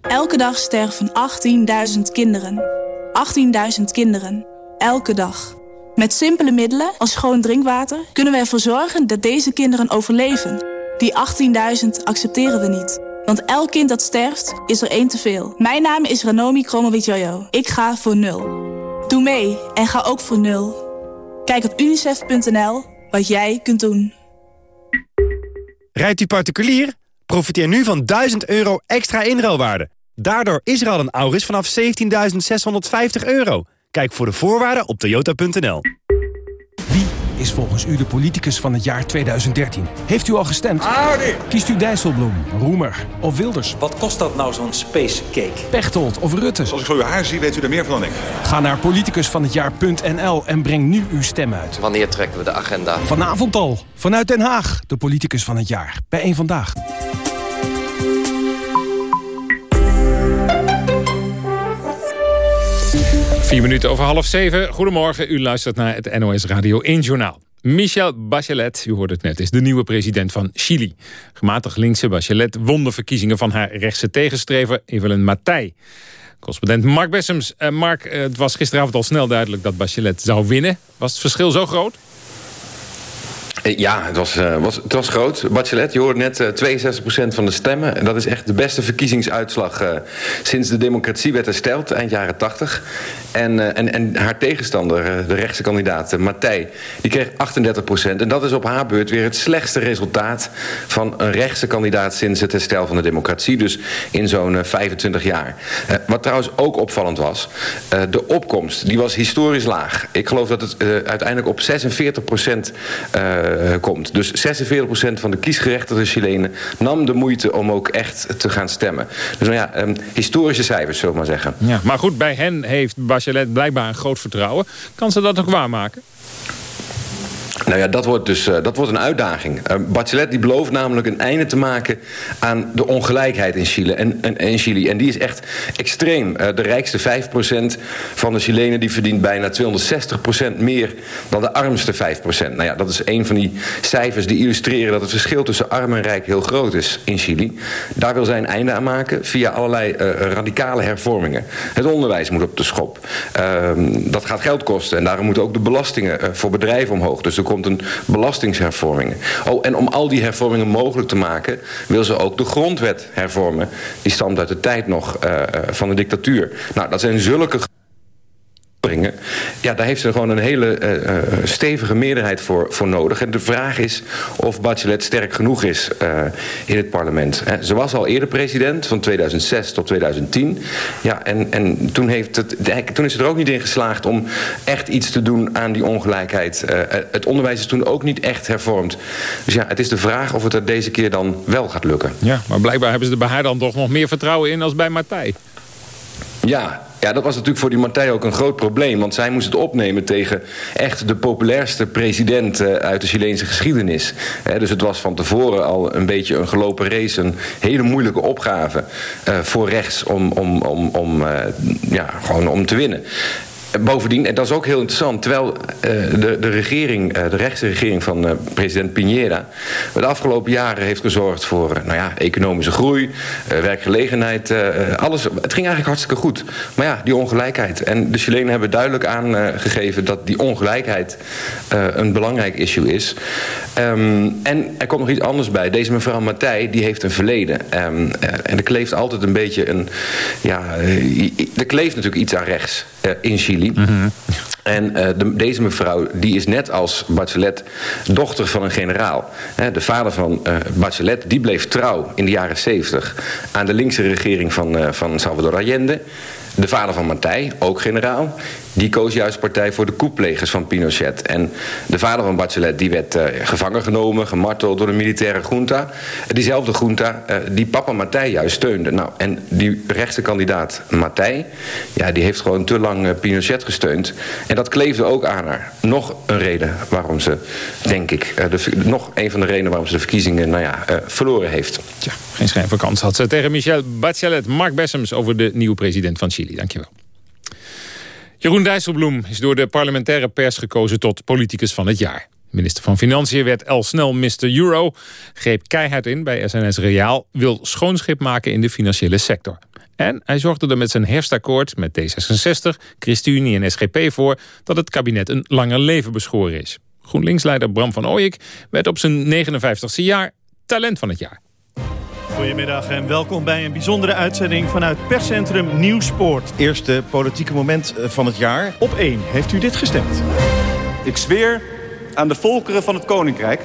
[SPEAKER 27] Elke dag sterven 18.000 kinderen. 18.000 kinderen. Elke dag. Met simpele middelen als schoon drinkwater kunnen we ervoor zorgen dat deze kinderen overleven. Die 18.000 accepteren we niet. Want elk kind dat sterft, is er één te veel. Mijn naam is Ranomi Kromowidjojo. Ik ga voor nul. Doe mee en ga ook voor nul. Kijk op unicef.nl wat jij kunt doen.
[SPEAKER 28] Rijdt u particulier? Profiteer nu van 1000 euro extra inruilwaarde. Daardoor is er al een Auris vanaf 17.650 euro. Kijk voor de voorwaarden op toyota.nl.
[SPEAKER 29] is volgens u de politicus van het jaar 2013? Heeft u al gestemd? Kiest u Dijsselbloem, Roemer of Wilders?
[SPEAKER 30] Wat kost dat nou zo'n space cake?
[SPEAKER 29] Pechtold of Rutte?
[SPEAKER 30] Als ik zo uw haar zie, weet u er meer van dan ik.
[SPEAKER 29] Ga naar politicusvanhetjaar.nl en breng nu uw stem uit.
[SPEAKER 31] Wanneer trekken we de agenda?
[SPEAKER 29] Vanavond al, vanuit Den Haag, de politicus van het jaar. Bij één Vandaag.
[SPEAKER 3] Vier minuten over half zeven. Goedemorgen, u luistert naar het NOS Radio 1 Journaal. Michel Bachelet, u hoorde het net, is de nieuwe president van Chili. Gematigd linkse Bachelet won de verkiezingen van haar rechtse tegenstrever Evelyn Matthij. Correspondent Mark Bessems. Uh, Mark, uh, het was gisteravond al snel duidelijk dat Bachelet zou winnen. Was het verschil zo groot?
[SPEAKER 31] Ja, het was, uh, was, het was groot. Bachelet, je hoort net uh, 62% van de stemmen. En dat is echt de beste verkiezingsuitslag sinds de democratie werd hersteld, eind jaren 80. En, en, en haar tegenstander, de rechtse kandidaat, Matthij, die kreeg 38%. En dat is op haar beurt weer het slechtste resultaat van een rechtse kandidaat sinds het herstel van de democratie. Dus in zo'n 25 jaar. wat trouwens ook opvallend was, de opkomst, die was historisch laag. Ik geloof dat het uiteindelijk op 46% eh, komt. Dus 46% van de kiesgerechtigde Chilenen nam de moeite om ook echt te gaan stemmen. Dus nou ja, ehm, historische cijfers, zullen we maar zeggen.
[SPEAKER 3] Ja, maar goed, bij hen heeft Bachelet blijkbaar een groot vertrouwen. Kan ze dat ook waarmaken?
[SPEAKER 31] Nou ja, dat wordt dus uh, dat wordt een uitdaging. Uh, Bachelet die belooft namelijk een einde te maken aan de ongelijkheid in Chili. En, en, in Chili. en die is echt extreem. Uh, de rijkste 5% van de Chilenen die verdient bijna 260% meer dan de armste 5%. Nou ja, dat is een van die cijfers die illustreren dat het verschil tussen arm en rijk heel groot is in Chili. Daar wil zij een einde aan maken via allerlei radicale hervormingen. Het onderwijs moet op de schop. Ehm, dat gaat geld kosten en daarom moeten ook de belastingen voor bedrijven omhoog. Dus er komt een belastingshervorming. Oh, en om al die hervormingen mogelijk te maken... wil ze ook de grondwet hervormen. Die stamt uit de tijd nog uh, van de dictatuur. Nou, dat zijn zulke... Ja, daar heeft ze gewoon een hele uh, stevige meerderheid voor, voor nodig. En de vraag is of Bachelet sterk genoeg is uh, in het parlement. He, ze was al eerder president, van 2006 tot 2010. Ja, en, en toen, heeft het, toen is ze er ook niet in geslaagd om echt iets te doen aan die ongelijkheid. Uh, het onderwijs is toen ook niet echt hervormd. Dus ja, het is de vraag of het er deze keer dan wel gaat lukken.
[SPEAKER 3] Ja, maar blijkbaar hebben ze er bij haar dan toch nog meer vertrouwen in als bij Martij.
[SPEAKER 31] Ja, ja, dat was natuurlijk voor die Martij ook een groot probleem. Want zij moest het opnemen tegen echt de populairste president uh, uit de Chileense geschiedenis. Dus het was van tevoren al een beetje een gelopen race. Een hele moeilijke opgave uh, voor rechts om, om, om, om, uh, ja, gewoon om te winnen. Bovendien, en dat is ook heel interessant... terwijl uh, de, de regering, uh, de rechtse regering van uh, president Piñera... de afgelopen jaren heeft gezorgd voor nou ja, economische groei... werkgelegenheid, alles. Het ging eigenlijk hartstikke goed. Maar ja, die ongelijkheid. En de Chilenen hebben duidelijk aangegeven... dat die ongelijkheid een belangrijk issue is. Um, en er komt nog iets anders bij. Deze mevrouw Matthij, die heeft een verleden. Um, en er kleeft altijd een beetje een... Ja, er kleeft natuurlijk iets aan rechts in Mm -hmm. En uh, de, deze mevrouw die is net als Bachelet dochter van een generaal. He, de vader van uh, Bachelet die bleef trouw in de jaren 70 aan de linkse regering van, uh, van Salvador Allende. De vader van Martij, ook generaal, die koos juist partij voor de koeplegers van Pinochet. En de vader van Bachelet die werd uh, gevangen genomen, gemarteld door de militaire junta. Diezelfde junta uh, die papa Martij juist steunde. Nou, en die rechtse kandidaat Martij, ja, die heeft gewoon te lang uh, Pinochet gesteund. En dat kleefde ook aan haar. Nog een reden waarom ze, denk ik, nog een van de redenen waarom ze de verkiezingen nou ja, verloren heeft.
[SPEAKER 3] Tja, geen schijn had ze tegen Michel Bachelet. Mark Bessems over de nieuwe president van Chili. Dankjewel. Jeroen Dijsselbloem is door de parlementaire pers gekozen tot politicus van het jaar. Minister van Financiën werd al snel Mr. Euro, greep keihard in bij SNS Reaal, wil schoonschip maken in de financiële sector. En hij zorgde er met zijn herfstakkoord met D66, ChristenUnie en SGP voor dat het kabinet een langer leven beschoren is. GroenLinks-leider Bram van Ooyek werd op zijn 59ste jaar talent van het jaar.
[SPEAKER 32] Goedemiddag en welkom bij een bijzondere uitzending vanuit perscentrum Nieuwspoort. Eerste politieke moment van het jaar. Op 1 heeft u dit gestemd.
[SPEAKER 33] Ik zweer aan de volkeren van het Koninkrijk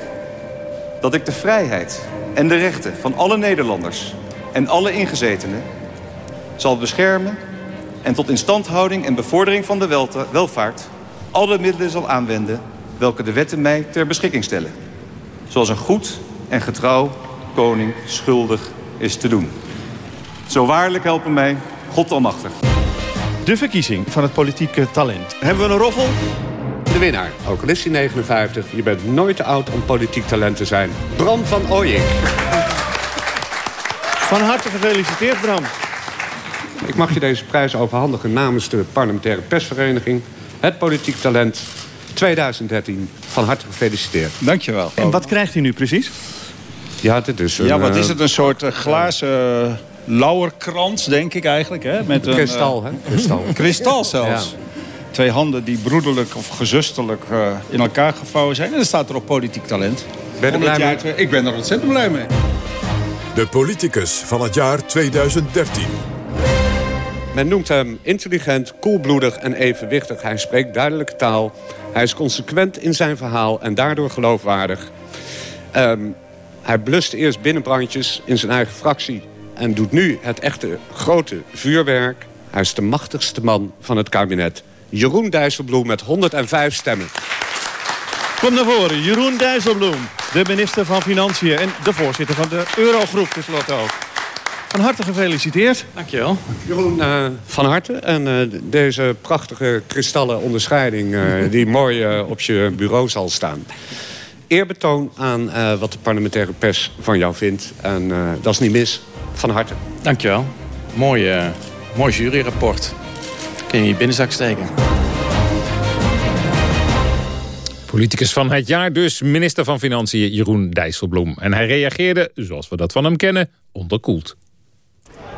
[SPEAKER 33] dat ik de vrijheid en de rechten van alle Nederlanders en alle ingezetenen zal beschermen en tot instandhouding en bevordering van de welvaart alle middelen zal aanwenden welke de wetten mij ter beschikking stellen. Zoals een goed en getrouw koning schuldig is te doen. Zo waarlijk helpen mij God almachtig.
[SPEAKER 32] De verkiezing van het politieke talent. Hebben we een roffel?
[SPEAKER 34] De winnaar, ook al is hij 59, je bent nooit te oud om politiek talent te zijn. Bram van Ooyek.
[SPEAKER 32] Van harte gefeliciteerd, Bram.
[SPEAKER 34] Ik mag je deze prijs overhandigen namens de parlementaire persvereniging. Het politiek talent 2013. Van harte gefeliciteerd.
[SPEAKER 32] Dankjewel. En wat krijgt hij nu precies?
[SPEAKER 34] Ja, dit is een,
[SPEAKER 35] ja, wat is het? Een soort uh, glazen uh, lauwerkrans, denk ik eigenlijk. Hè? Met een,
[SPEAKER 34] kristal, hè? Kristal.
[SPEAKER 35] kristal zelfs. Ja. Twee handen die broederlijk of gezusterlijk uh, in elkaar gevouwen zijn. En dan staat er op politiek talent.
[SPEAKER 34] Ben blij mee?
[SPEAKER 35] Ik ben er ontzettend blij mee.
[SPEAKER 2] De politicus van het jaar 2013.
[SPEAKER 34] Men noemt hem intelligent, koelbloedig en evenwichtig. Hij spreekt duidelijke taal. Hij is consequent in zijn verhaal en daardoor geloofwaardig. Um, hij blust eerst binnenbrandjes in zijn eigen fractie... en doet nu het echte grote vuurwerk. Hij is de machtigste man van het kabinet. Jeroen Dijsselbloem met 105 stemmen.
[SPEAKER 32] Kom naar voren, Jeroen Dijsselbloem, de minister van Financiën... en de voorzitter van de Eurogroep tenslotte ook. Van harte gefeliciteerd.
[SPEAKER 34] Dankjewel. Jeroen, eh, van harte. En eh, deze prachtige kristallen onderscheiding... eh, die mooi op je bureau zal staan. Eerbetoon aan eh, wat de parlementaire pers van jou vindt. En eh, dat is niet mis. Van harte.
[SPEAKER 36] Dankjewel. Mooi, eh mooi juryrapport. Kun je in je binnenzak steken.
[SPEAKER 3] Politicus van het jaar dus, minister van Financiën Jeroen Dijsselbloem. En hij reageerde, zoals we dat van hem kennen, onderkoeld.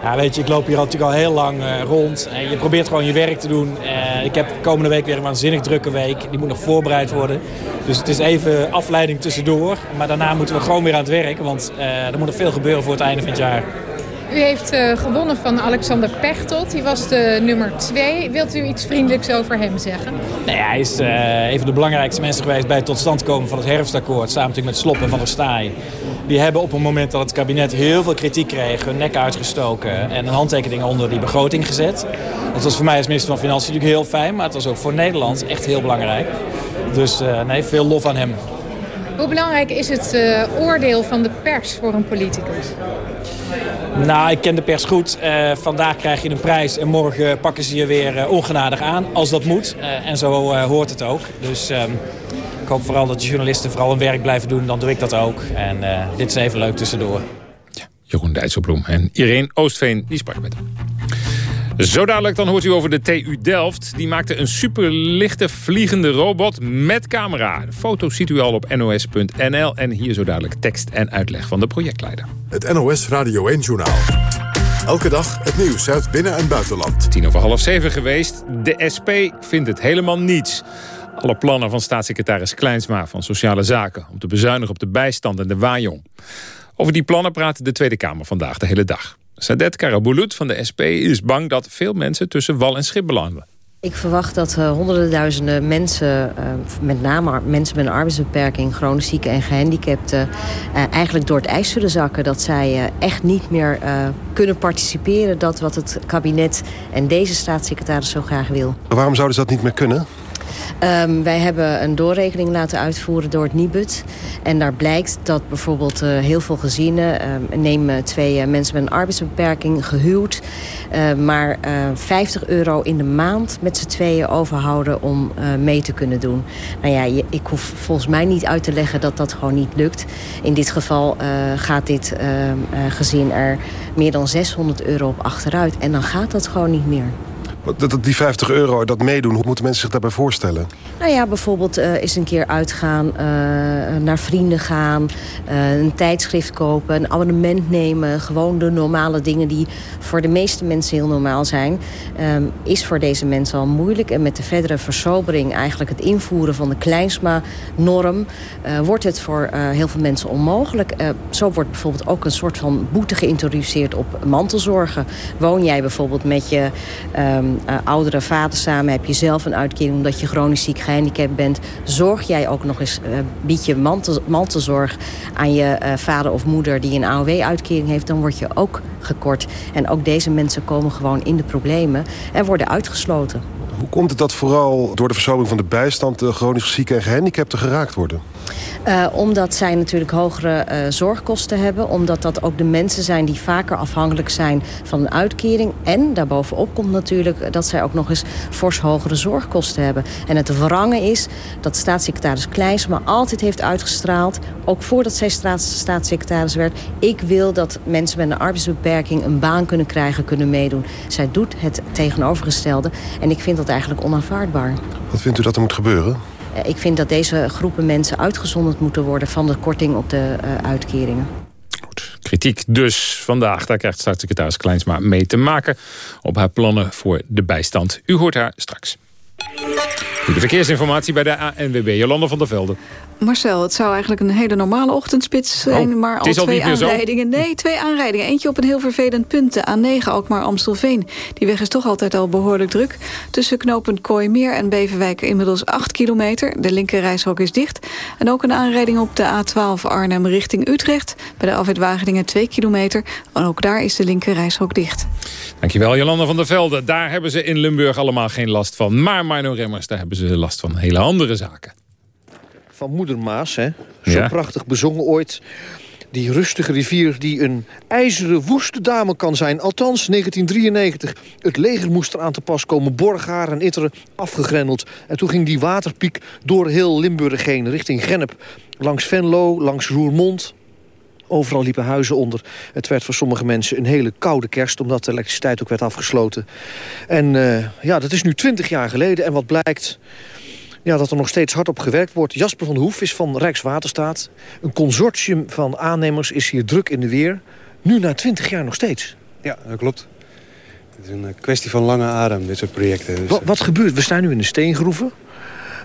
[SPEAKER 37] Ja, weet je, ik loop hier natuurlijk al heel lang eh, rond. En je probeert gewoon je werk te doen. Eh, ik heb komende week weer een waanzinnig drukke week. Die moet nog voorbereid worden. Dus het is even afleiding tussendoor. Maar daarna moeten we gewoon weer aan het werk. Want eh, er moet nog veel gebeuren voor het einde van het jaar.
[SPEAKER 38] U heeft eh, gewonnen van Alexander Pechtold. Die was de nummer twee. Wilt u iets vriendelijks over hem zeggen?
[SPEAKER 37] Nou ja, hij is eh, een van de belangrijkste mensen geweest bij het tot stand komen van het herfstakkoord. Samen natuurlijk met Slop en Van der Staaij. Die hebben op een moment dat het kabinet heel veel kritiek kreeg... hun nek uitgestoken en een handtekening onder die begroting gezet. Dat was voor mij als minister van Financiën natuurlijk heel fijn... maar het was ook voor Nederland echt heel belangrijk. Dus eh, nee, veel lof aan hem.
[SPEAKER 38] Hoe belangrijk is het oordeel van de pers voor een politicus?
[SPEAKER 37] Nou, ik ken de pers goed. Eh, vandaag krijg je een prijs en morgen pakken ze je weer eh, ongenadig aan. Als dat moet. Eh, en zo hoort het ook. Dus ehm, ik hoop vooral dat de journalisten vooral hun werk blijven doen. Dan doe ik dat ook. En dit is even leuk tussendoor.
[SPEAKER 3] Jeroen Dijsselbloem en Irene Oostveen, die sprak met. Zo dadelijk dan hoort u over de TU Delft. Die maakte een superlichte vliegende robot met camera. De foto's ziet u al op nos.nl. En hier zo dadelijk tekst en uitleg van de projectleider.
[SPEAKER 2] Het NOS Radio 1-journaal. Elke dag het nieuws uit binnen- en buitenland.
[SPEAKER 3] Tien over half zeven geweest. De SP vindt het helemaal niets. Alle plannen van staatssecretaris Kleinsma van Sociale Zaken... om te bezuinigen op de bijstand en de waaijong. Over die plannen praat de Tweede Kamer vandaag de hele dag. Sadet Karabulut van de SP is bang dat veel mensen tussen wal en schip belanden.
[SPEAKER 39] Ik verwacht dat uh, honderden duizenden mensen, uh, met name mensen met een arbeidsbeperking, chronisch zieken en gehandicapten, uh, eigenlijk door het ijs zullen zakken. Dat zij echt niet meer kunnen participeren dat wat het kabinet en deze staatssecretaris zo graag wil.
[SPEAKER 40] Waarom zouden ze dat niet meer kunnen?
[SPEAKER 39] Um, wij hebben een doorrekening laten uitvoeren door het Nibud. En daar blijkt dat bijvoorbeeld uh, heel veel gezinnen... Uh, nemen twee uh, mensen met een arbeidsbeperking gehuwd... maar 50 euro in de maand met z'n tweeën overhouden om mee te kunnen doen. Nou ja, ik hoef volgens mij niet uit te leggen dat dat gewoon niet lukt. In dit geval gaat dit gezin er meer dan 600 euro op achteruit. En dan gaat dat gewoon niet meer.
[SPEAKER 40] Die 50 euro, dat meedoen, hoe moeten mensen zich daarbij voorstellen?
[SPEAKER 39] Nou ja, bijvoorbeeld uh, eens een keer uitgaan, uh, naar vrienden gaan... Uh, een tijdschrift kopen, een abonnement nemen... gewoon de normale dingen die voor de meeste mensen heel normaal zijn... Um, is voor deze mensen al moeilijk. En met de verdere versobering, eigenlijk het invoeren van de Kleinsma-norm... wordt het voor heel veel mensen onmogelijk. zo wordt bijvoorbeeld ook een soort van boete geïntroduceerd op mantelzorgen. Woon jij bijvoorbeeld met je... Uh, oudere vader samen heb je zelf een uitkering omdat je chronisch ziek gehandicapt bent. Zorg jij ook nog eens, uh, bied je mantel, mantelzorg aan je uh, vader of moeder die een AOW-uitkering heeft, dan word je ook gekort. En ook deze mensen komen gewoon in de problemen en worden uitgesloten.
[SPEAKER 40] Hoe komt het dat vooral door de versobering van de bijstand de chronisch zieken en gehandicapten geraakt worden?
[SPEAKER 39] Uh, omdat zij natuurlijk hogere uh, zorgkosten hebben. Omdat dat ook de mensen zijn die vaker afhankelijk zijn van een uitkering. En daarbovenop komt natuurlijk dat zij ook nog eens fors hogere zorgkosten hebben. En het wrange is dat staatssecretaris Kleinsma altijd heeft uitgestraald... ook voordat zij staatssecretaris werd... ik wil dat mensen met een arbeidsbeperking een baan kunnen krijgen, kunnen meedoen. Zij doet het tegenovergestelde. En ik vind dat eigenlijk onaanvaardbaar.
[SPEAKER 40] Wat vindt u dat er moet gebeuren?
[SPEAKER 39] Ik vind dat deze groepen mensen uitgezonderd moeten worden... van de korting op de uh, uitkeringen.
[SPEAKER 3] Goed. Kritiek dus vandaag. Daar krijgt staatssecretaris Kleinsma mee te maken... op haar plannen voor de bijstand. U hoort haar straks. De verkeersinformatie bij de ANWB. Jolanda van der Velde.
[SPEAKER 26] Marcel, het zou eigenlijk een hele normale ochtendspits zijn...
[SPEAKER 3] Oh,
[SPEAKER 26] maar al twee
[SPEAKER 3] zo?
[SPEAKER 26] aanrijdingen. Nee, twee aanrijdingen. Eentje op een heel vervelend punt. De A9 Alkmaar-Amstelveen. Die weg is toch altijd al behoorlijk druk. Tussen knooppunt Kooimeer en Beverwijk inmiddels 8 kilometer. De linkerrijstrook is dicht. En ook een aanrijding op de A12 Arnhem richting Utrecht. Bij de afwit Wageningen 2 kilometer. En ook daar is de linkerrijstrook dicht.
[SPEAKER 3] Dankjewel, Jolanda van der Velde. Daar hebben ze in Limburg allemaal geen last van. Maar Marno Remmers, daar hebben ze last van hele andere zaken.
[SPEAKER 4] Van Moeder Maas. Hè? Zo
[SPEAKER 3] Ja.
[SPEAKER 4] prachtig bezongen ooit. Die rustige rivier die een ijzeren woeste dame kan zijn. Althans, 1993. Het leger moest eraan te pas komen. Borgaar en Itteren afgegrendeld. En toen ging die waterpiek door heel Limburg heen. Richting Gennep. Langs Venlo, langs Roermond. Overal liepen huizen onder. Het werd voor sommige mensen een hele koude kerst... omdat de elektriciteit ook werd afgesloten. En eh, ja, dat is nu 20 jaar geleden. En wat blijkt... Ja, dat er nog steeds hard op gewerkt wordt. Jasper van Hoef is van Rijkswaterstaat. Een consortium van aannemers is hier druk in de weer. Nu na 20 jaar nog steeds.
[SPEAKER 41] Ja, dat klopt. Het is een eh, kwestie van lange adem, dit soort projecten. Dus,
[SPEAKER 4] Wat, wat gebeurt? We staan nu in de steengroeven.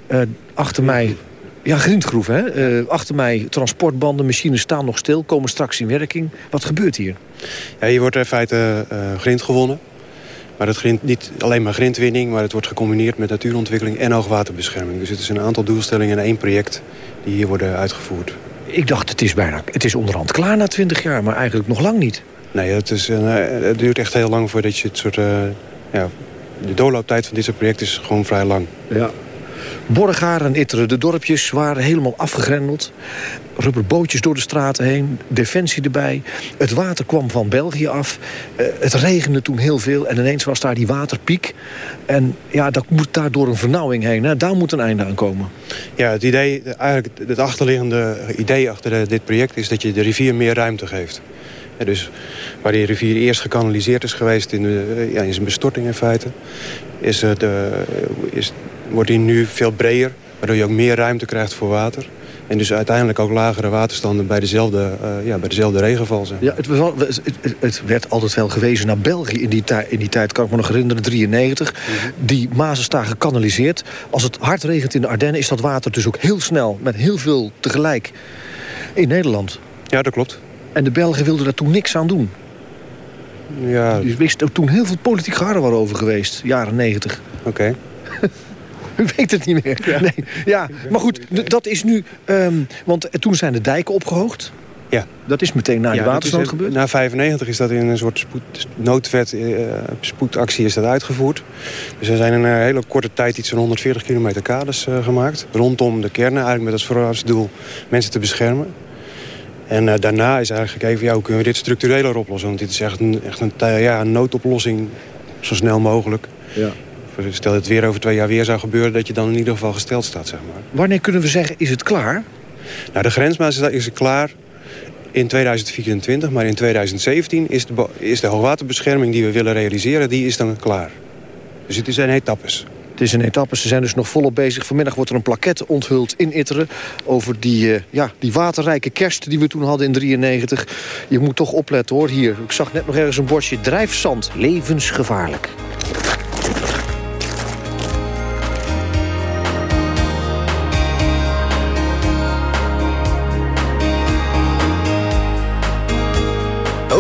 [SPEAKER 4] Eh, achter mij... Ja, grindgroeven, hè? Eh, achter mij transportbanden, machines staan nog stil... komen straks in werking. Wat gebeurt hier?
[SPEAKER 41] ja, hier wordt in feite eh, grind gewonnen. Maar dat grind, niet alleen maar grindwinning, maar het wordt gecombineerd met natuurontwikkeling en hoogwaterbescherming. Dus het is een aantal doelstellingen in één project die hier worden uitgevoerd.
[SPEAKER 4] Ik dacht, het is bijna... Het is onderhand klaar na 20 jaar, maar eigenlijk nog lang niet.
[SPEAKER 41] Nee, het, is een, eh, het duurt echt heel lang voordat je het soort... eh, ja, de doorlooptijd van dit soort projecten is gewoon vrij lang.
[SPEAKER 4] Ja. Borgaar en Itteren, de dorpjes waren helemaal afgegrendeld. Rubberbootjes door de straten heen, defensie erbij. Het water kwam van België af. Eh, het regende toen heel veel en ineens was daar die waterpiek. En ja, dat moet daar door een vernauwing heen. Hè. Daar moet een einde aan komen.
[SPEAKER 41] Ja, het, idee, eigenlijk het achterliggende idee achter dit project is dat je de rivier meer ruimte geeft. Dus waar die rivier eerst gekanaliseerd is geweest in, ja, in zijn bestorting in feite, is het, eh, is, wordt die nu veel breder, waardoor je ook meer ruimte krijgt voor water. En dus uiteindelijk ook lagere waterstanden bij dezelfde, eh, ja, bij dezelfde regenval zijn.
[SPEAKER 4] Ja, het, wel- het, werd altijd wel gewezen naar België in die, in die tijd. Kan ik me nog herinneren, 93. Die Maas is daar gekanaliseerd. Als het hard regent in de Ardennen is dat water dus ook heel snel... met heel veel tegelijk in Nederland.
[SPEAKER 41] Ja, dat klopt.
[SPEAKER 4] En de Belgen wilden daar toen niks aan doen.
[SPEAKER 41] Ja.
[SPEAKER 4] Je wist ook toen heel veel politiek geharrewar over geweest, jaren 90.
[SPEAKER 41] Oké.
[SPEAKER 4] U weet het niet meer. Ja, nee, ja. maar goed, dat is nu... ehm, want toen zijn de dijken opgehoogd.
[SPEAKER 41] Ja.
[SPEAKER 4] Dat is meteen na
[SPEAKER 41] Ja, dat
[SPEAKER 4] watersnood
[SPEAKER 41] is,
[SPEAKER 4] gebeurd.
[SPEAKER 41] Na 95 is dat in een soort spoed, noodwet, eh, spoedactie is dat uitgevoerd. Dus er zijn in een hele korte tijd iets van 140 kilometer kades eh, gemaakt. Rondom de kernen, eigenlijk met als voornaamste doel mensen te beschermen. En eh, daarna is eigenlijk gekeken, van, ja, hoe kunnen we dit structureler oplossen? Want dit is echt een, echt een, ja, een noodoplossing, zo snel mogelijk.
[SPEAKER 4] Ja.
[SPEAKER 41] Stel dat het weer over twee jaar weer zou gebeuren... dat je dan in ieder geval gesteld staat, zeg maar.
[SPEAKER 4] Wanneer kunnen we zeggen, is het klaar?
[SPEAKER 41] Nou, de grensmaat is- is klaar in 2024, maar in 2017 is de, is de hoogwaterbescherming die we willen realiseren, die is dan klaar. Dus het zijn etappes.
[SPEAKER 4] Het is een etappe, ze zijn dus nog volop bezig. Vanmiddag wordt er een plaquette onthuld in Itteren... over die, eh, ja, die waterrijke kerst die we toen hadden in 93. Je moet toch opletten, hoor, hier. Ik zag net nog ergens een bordje drijfzand. Levensgevaarlijk.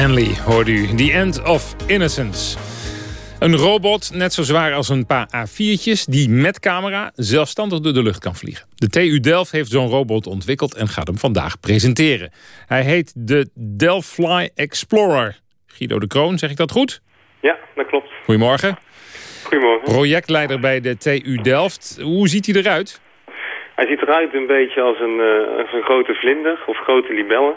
[SPEAKER 3] Henley hoorde u. The End of Innocence. Een robot, net zo zwaar als een paar A4'tjes... die met camera zelfstandig door de lucht kan vliegen. De TU Delft heeft zo'n robot ontwikkeld en gaat hem vandaag presenteren. Hij heet de Delphi Explorer. Guido de Kroon, zeg ik dat goed?
[SPEAKER 42] Ja, dat klopt.
[SPEAKER 3] Goedemorgen.
[SPEAKER 42] Goedemorgen.
[SPEAKER 3] Projectleider bij de TU Delft. Hoe ziet hij eruit?
[SPEAKER 42] Hij ziet eruit een beetje als een, eh, als een grote vlinder of grote libelle.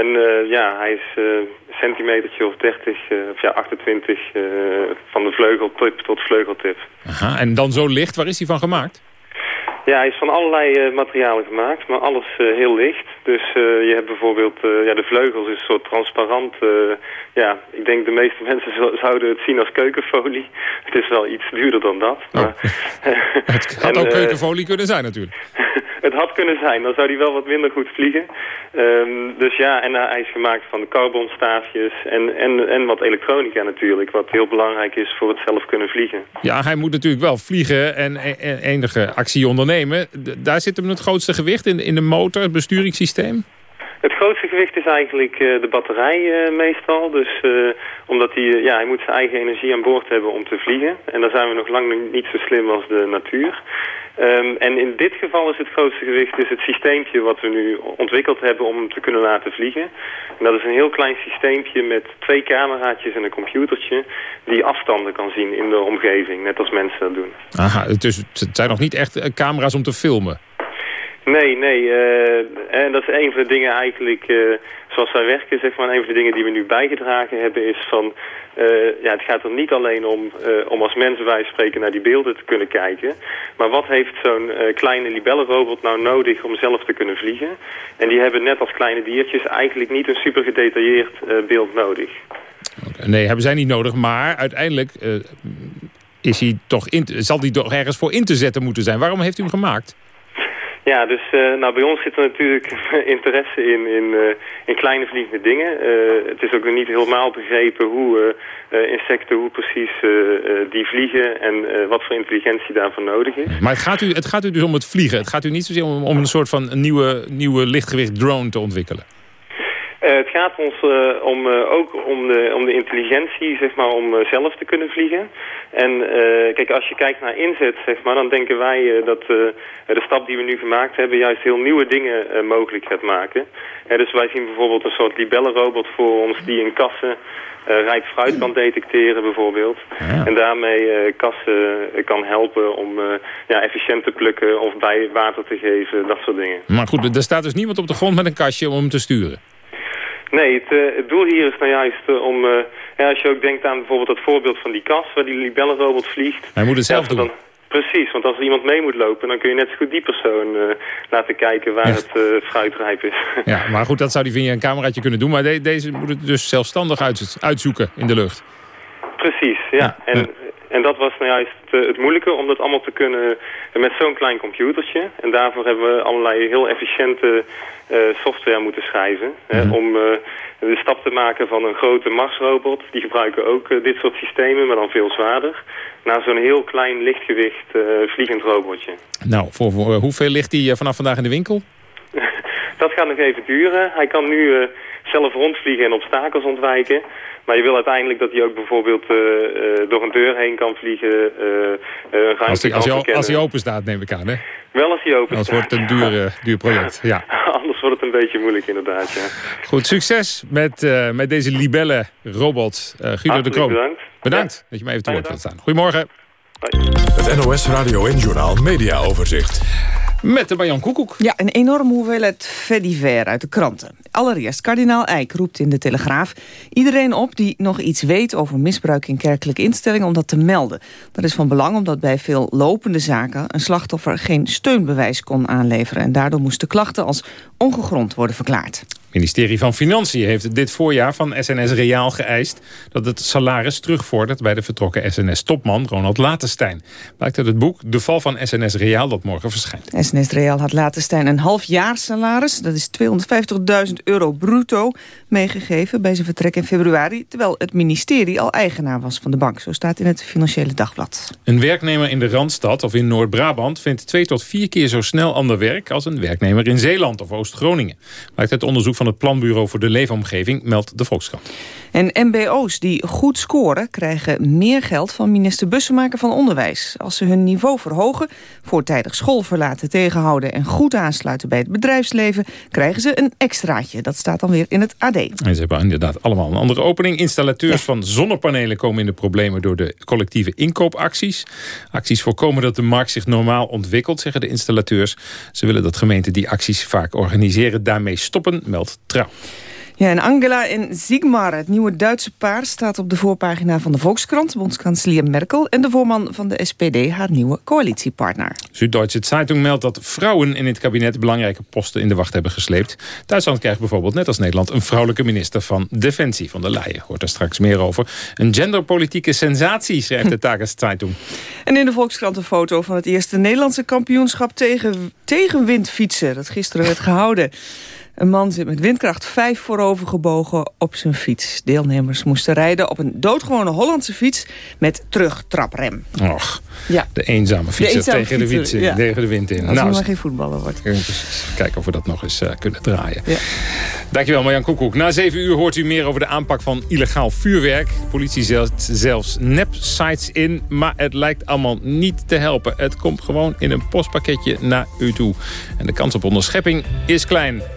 [SPEAKER 42] En eh, ja, hij is eh, een centimetertje of 30, eh, of ja, 28 eh, van de vleugeltip tot vleugeltip.
[SPEAKER 3] Aha, en dan zo licht, waar is hij van gemaakt?
[SPEAKER 42] Ja, hij is van allerlei eh, materialen gemaakt, maar alles eh, heel licht. Dus eh, je hebt bijvoorbeeld, eh, ja, de vleugels is een soort transparant. eh, ja, ik denk de meeste mensen zo- zouden het zien als keukenfolie. Het is wel iets duurder dan dat. Maar,
[SPEAKER 3] Het had
[SPEAKER 42] En,
[SPEAKER 3] ook
[SPEAKER 42] eh,
[SPEAKER 3] keukenfolie kunnen zijn natuurlijk.
[SPEAKER 42] Het had kunnen zijn, dan zou hij wel wat minder goed vliegen. Ehm, dus ja, en hij is gemaakt van carbonstaafjes en, en, en wat elektronica natuurlijk. Wat heel belangrijk is voor het zelf kunnen vliegen.
[SPEAKER 3] Ja, hij moet natuurlijk wel vliegen en e- e- enige actie ondernemen. Daar zit hem het grootste gewicht in, in de motor, het besturingssysteem.
[SPEAKER 42] Het grootste gewicht is eigenlijk eh, de batterij eh, meestal. Dus eh, omdat hij, ja, hij moet zijn eigen energie aan boord hebben om te vliegen. En daar zijn we nog lang niet zo slim als de natuur. Ehm, en in dit geval is het grootste gewicht is het systeempje wat we nu ontwikkeld hebben om hem te kunnen laten vliegen. En dat is een heel klein systeempje met twee cameraatjes en een computertje die afstanden kan zien in de omgeving, net als mensen dat doen.
[SPEAKER 3] Aha, dus het zijn nog niet echt camera's om te filmen.
[SPEAKER 42] Nee, nee. eh, en dat is een van de dingen eigenlijk, eh, zoals wij werken, zeg maar, een van de dingen die we nu bijgedragen hebben is van, eh, ja, het gaat er niet alleen om, om als mensen wij spreken naar die beelden te kunnen kijken, maar wat heeft zo'n kleine libellenrobot nou nodig om zelf te kunnen vliegen? En die hebben net als kleine diertjes eigenlijk niet een super gedetailleerd beeld nodig.
[SPEAKER 3] Nee, hebben zij niet nodig, maar uiteindelijk is hij toch in, zal hij toch ergens voor in te zetten moeten zijn. Waarom heeft u hem gemaakt?
[SPEAKER 42] Ja, dus eh, nou, bij ons zit er natuurlijk interesse in, in, eh, in kleine vliegende dingen. Eh, het is ook nog niet helemaal begrepen hoe insecten, hoe precies die vliegen en wat voor intelligentie daarvoor nodig is.
[SPEAKER 3] Maar het gaat, u, het gaat u dus om het vliegen. Het gaat u niet zozeer om, om een soort van nieuwe, nieuwe lichtgewicht drone te ontwikkelen.
[SPEAKER 42] Eh, het gaat ons eh, om, eh, ook om de, om de intelligentie, zeg maar, om zelf te kunnen vliegen. En kijk, als je kijkt naar inzet, zeg maar, dan denken wij dat de stap die we nu gemaakt hebben juist heel nieuwe dingen mogelijk gaat maken. Dus wij zien bijvoorbeeld een soort libellenrobot voor ons die in kassen rijp fruit kan detecteren bijvoorbeeld. En daarmee kassen kan helpen om ja, efficiënt te plukken of bij water te geven, dat soort dingen.
[SPEAKER 3] Maar goed, er staat dus niemand op de grond met een kastje om hem te sturen.
[SPEAKER 42] Nee, het, eh, het doel hier is nou juist eh, om... eh, ja, als je ook denkt aan bijvoorbeeld het voorbeeld van die kas... waar die libellenrobot vliegt...
[SPEAKER 3] Hij moet het zelf
[SPEAKER 42] ja,
[SPEAKER 3] doen.
[SPEAKER 42] Dan, precies, want als er iemand mee moet lopen... dan kun je net zo goed die persoon laten kijken waar het eh, fruit rijp is.
[SPEAKER 3] Ja, maar goed, dat zou hij via een cameraatje kunnen doen. Maar de- deze moet het dus zelfstandig uit, uitzoeken in de lucht.
[SPEAKER 42] Precies, ja. En, en dat was nou juist het, het moeilijke om dat allemaal te kunnen met zo'n klein computertje. En daarvoor hebben we allerlei heel efficiënte eh, software moeten schrijven. hè, om eh, de stap te maken van een grote Marsrobot. Die gebruiken ook eh, dit soort systemen, maar dan veel zwaarder. Naar zo'n heel klein lichtgewicht eh, vliegend robotje.
[SPEAKER 3] Nou, voor, voor eh, hoeveel ligt hij eh, vanaf vandaag in de winkel?
[SPEAKER 42] Dat gaat nog even duren. Hij kan nu eh, zelf rondvliegen en obstakels ontwijken. Maar je wil uiteindelijk dat hij ook bijvoorbeeld eh, eh, door een deur heen kan vliegen. eh, eh, een
[SPEAKER 3] Als als, hij, als hij open staat, neem ik aan. Hè?
[SPEAKER 42] Wel als hij open
[SPEAKER 3] Anders
[SPEAKER 42] staat.
[SPEAKER 3] wordt het een duur, duur project. Ja.
[SPEAKER 42] Anders wordt het een beetje moeilijk inderdaad, ja.
[SPEAKER 3] Goed, succes met, eh, met deze libelle-robot. Eh Guido de Kroon.
[SPEAKER 42] bedankt.
[SPEAKER 3] Bedankt dat je mij even te woord wilt staan. Goedemorgen.
[SPEAKER 2] Het NOS Radio en Journaal Media Overzicht.
[SPEAKER 3] Met de Marjan Koekoek.
[SPEAKER 43] Ja, een enorme hoeveelheid fediver uit de kranten. Allereerst, kardinaal Eijk roept in de Telegraaf... iedereen op die nog iets weet over misbruik in kerkelijke instellingen... om dat te melden. Dat is van belang omdat bij veel lopende zaken... een slachtoffer geen steunbewijs kon aanleveren... en daardoor moesten klachten als ongegrond worden verklaard.
[SPEAKER 3] Ministerie van Financiën heeft dit voorjaar van SNS Reaal geëist... dat het salaris terugvordert bij de vertrokken SNS-topman Ronald Latenstein. Blijkt uit het boek De Val van SNS Reaal dat morgen verschijnt.
[SPEAKER 43] SNS Real had Latenstein een half jaar salaris... dat is 250.000 euro bruto meegegeven bij zijn vertrek in februari... terwijl het ministerie al eigenaar was van de bank. Zo staat in het Financiële Dagblad.
[SPEAKER 3] Een werknemer in de Randstad of in Noord-Brabant... vindt twee tot vier keer zo snel ander werk... als een werknemer in Zeeland of Oost-Groningen. Blijkt uit onderzoek van van het Planbureau voor de Leefomgeving, meldt de Volkskrant.
[SPEAKER 43] En mbo's die goed scoren krijgen meer geld van minister Bussemaker van Onderwijs. Als ze hun niveau verhogen, voortijdig school verlaten tegenhouden... en goed aansluiten bij het bedrijfsleven, krijgen ze een extraatje. Dat staat dan weer in het AD.
[SPEAKER 3] En ze hebben inderdaad allemaal een andere opening. Installateurs van zonnepanelen komen in de problemen door de collectieve inkoopacties. Acties voorkomen dat de markt zich normaal ontwikkelt, zeggen de installateurs. Ze willen dat gemeenten die acties vaak organiseren daarmee stoppen, meldt Trouw.
[SPEAKER 43] Ja, en Angela en Sigmar, het nieuwe Duitse paar... staat op de voorpagina van de Volkskrant, bondskanselier Merkel... en de voorman van de SPD, haar nieuwe coalitiepartner.
[SPEAKER 3] Süddeutsche Zeitung meldt dat vrouwen in het kabinet... belangrijke posten in de wacht hebben gesleept. Duitsland krijgt bijvoorbeeld, net als Nederland... een vrouwelijke minister van Defensie van der Leyen. Hoort er straks meer over. Een genderpolitieke sensatie, schrijft de Tageszeitung.
[SPEAKER 43] En in de Volkskrant een foto van het eerste Nederlandse kampioenschap... tegen, tegenwindfietsen, dat gisteren werd gehouden. Een man zit met windkracht 5 voorover gebogen op zijn fiets. Deelnemers moesten rijden op een doodgewone Hollandse fiets met terugtraprem.
[SPEAKER 3] Och,
[SPEAKER 43] Ja.
[SPEAKER 3] de eenzame fietser
[SPEAKER 43] eenzame
[SPEAKER 3] tegen, de
[SPEAKER 43] fietser,
[SPEAKER 3] wind,
[SPEAKER 43] ja.
[SPEAKER 3] tegen de wind in.
[SPEAKER 43] Als
[SPEAKER 3] Nou,
[SPEAKER 43] maar geen voetballer wordt.
[SPEAKER 3] Ja. Kijken of we dat nog eens eh, kunnen draaien. Dankjewel Marjan Koekoek. Na zeven uur hoort u meer over de aanpak van illegaal vuurwerk. De politie zet zelfs nep-sites in, maar het lijkt allemaal niet te helpen. Het komt gewoon in een postpakketje naar u toe. En de kans op onderschepping is klein.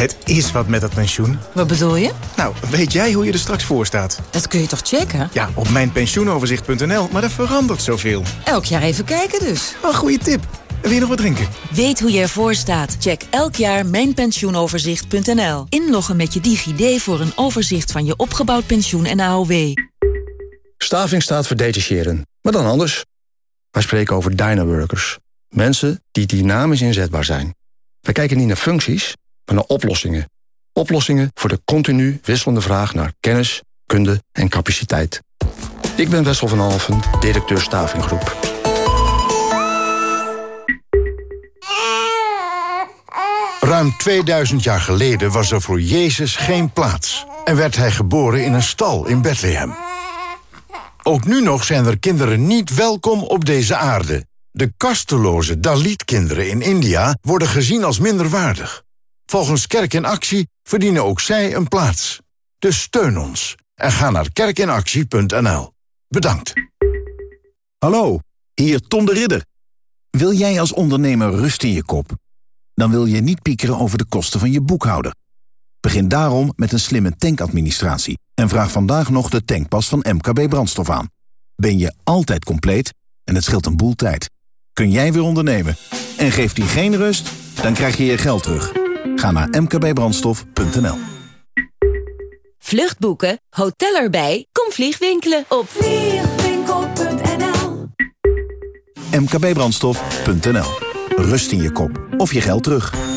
[SPEAKER 44] Het is wat met dat pensioen.
[SPEAKER 45] Wat bedoel je?
[SPEAKER 44] Nou, weet jij hoe je er straks voor staat?
[SPEAKER 45] Dat kun je toch checken?
[SPEAKER 44] Ja, op mijnpensioenoverzicht.nl, maar er verandert zoveel.
[SPEAKER 45] Elk jaar even kijken dus.
[SPEAKER 44] Een goede tip. Wil je nog wat drinken?
[SPEAKER 46] Weet hoe je ervoor staat? Check elk jaar mijnpensioenoverzicht.nl. Inloggen met je DigiD voor een overzicht van je opgebouwd pensioen en AOW.
[SPEAKER 47] Staving staat voor detacheren, maar dan anders. Wij spreken over dynaworkers. Mensen die dynamisch inzetbaar zijn. Wij kijken niet naar functies, maar naar oplossingen. Oplossingen voor de continu wisselende vraag naar kennis, kunde en capaciteit. Ik ben Wessel van Alfen, directeur Stavinggroep.
[SPEAKER 48] Ruim 2000 jaar geleden was er voor Jezus geen plaats... en werd hij geboren in een stal in Bethlehem. Ook nu nog zijn er kinderen niet welkom op deze aarde. De kasteloze Dalit-kinderen in India worden gezien als minderwaardig. Volgens Kerk in Actie verdienen ook zij een plaats. Dus steun ons en ga naar kerkinactie.nl. Bedankt.
[SPEAKER 49] Hallo, hier Tom de Ridder. Wil jij als ondernemer rust in je kop? Dan wil je niet piekeren over de kosten van je boekhouder. Begin daarom met een slimme tankadministratie en vraag vandaag nog de tankpas van MKB Brandstof aan. Ben je altijd compleet en het scheelt een boel tijd. Kun jij weer ondernemen en geeft die geen rust, dan krijg je je geld terug. Ga naar mkbbrandstof.nl.
[SPEAKER 46] Vluchtboeken, hotel erbij, kom vliegwinkelen op
[SPEAKER 49] mkbbrandstof.nl. Rust in je kop of je geld terug.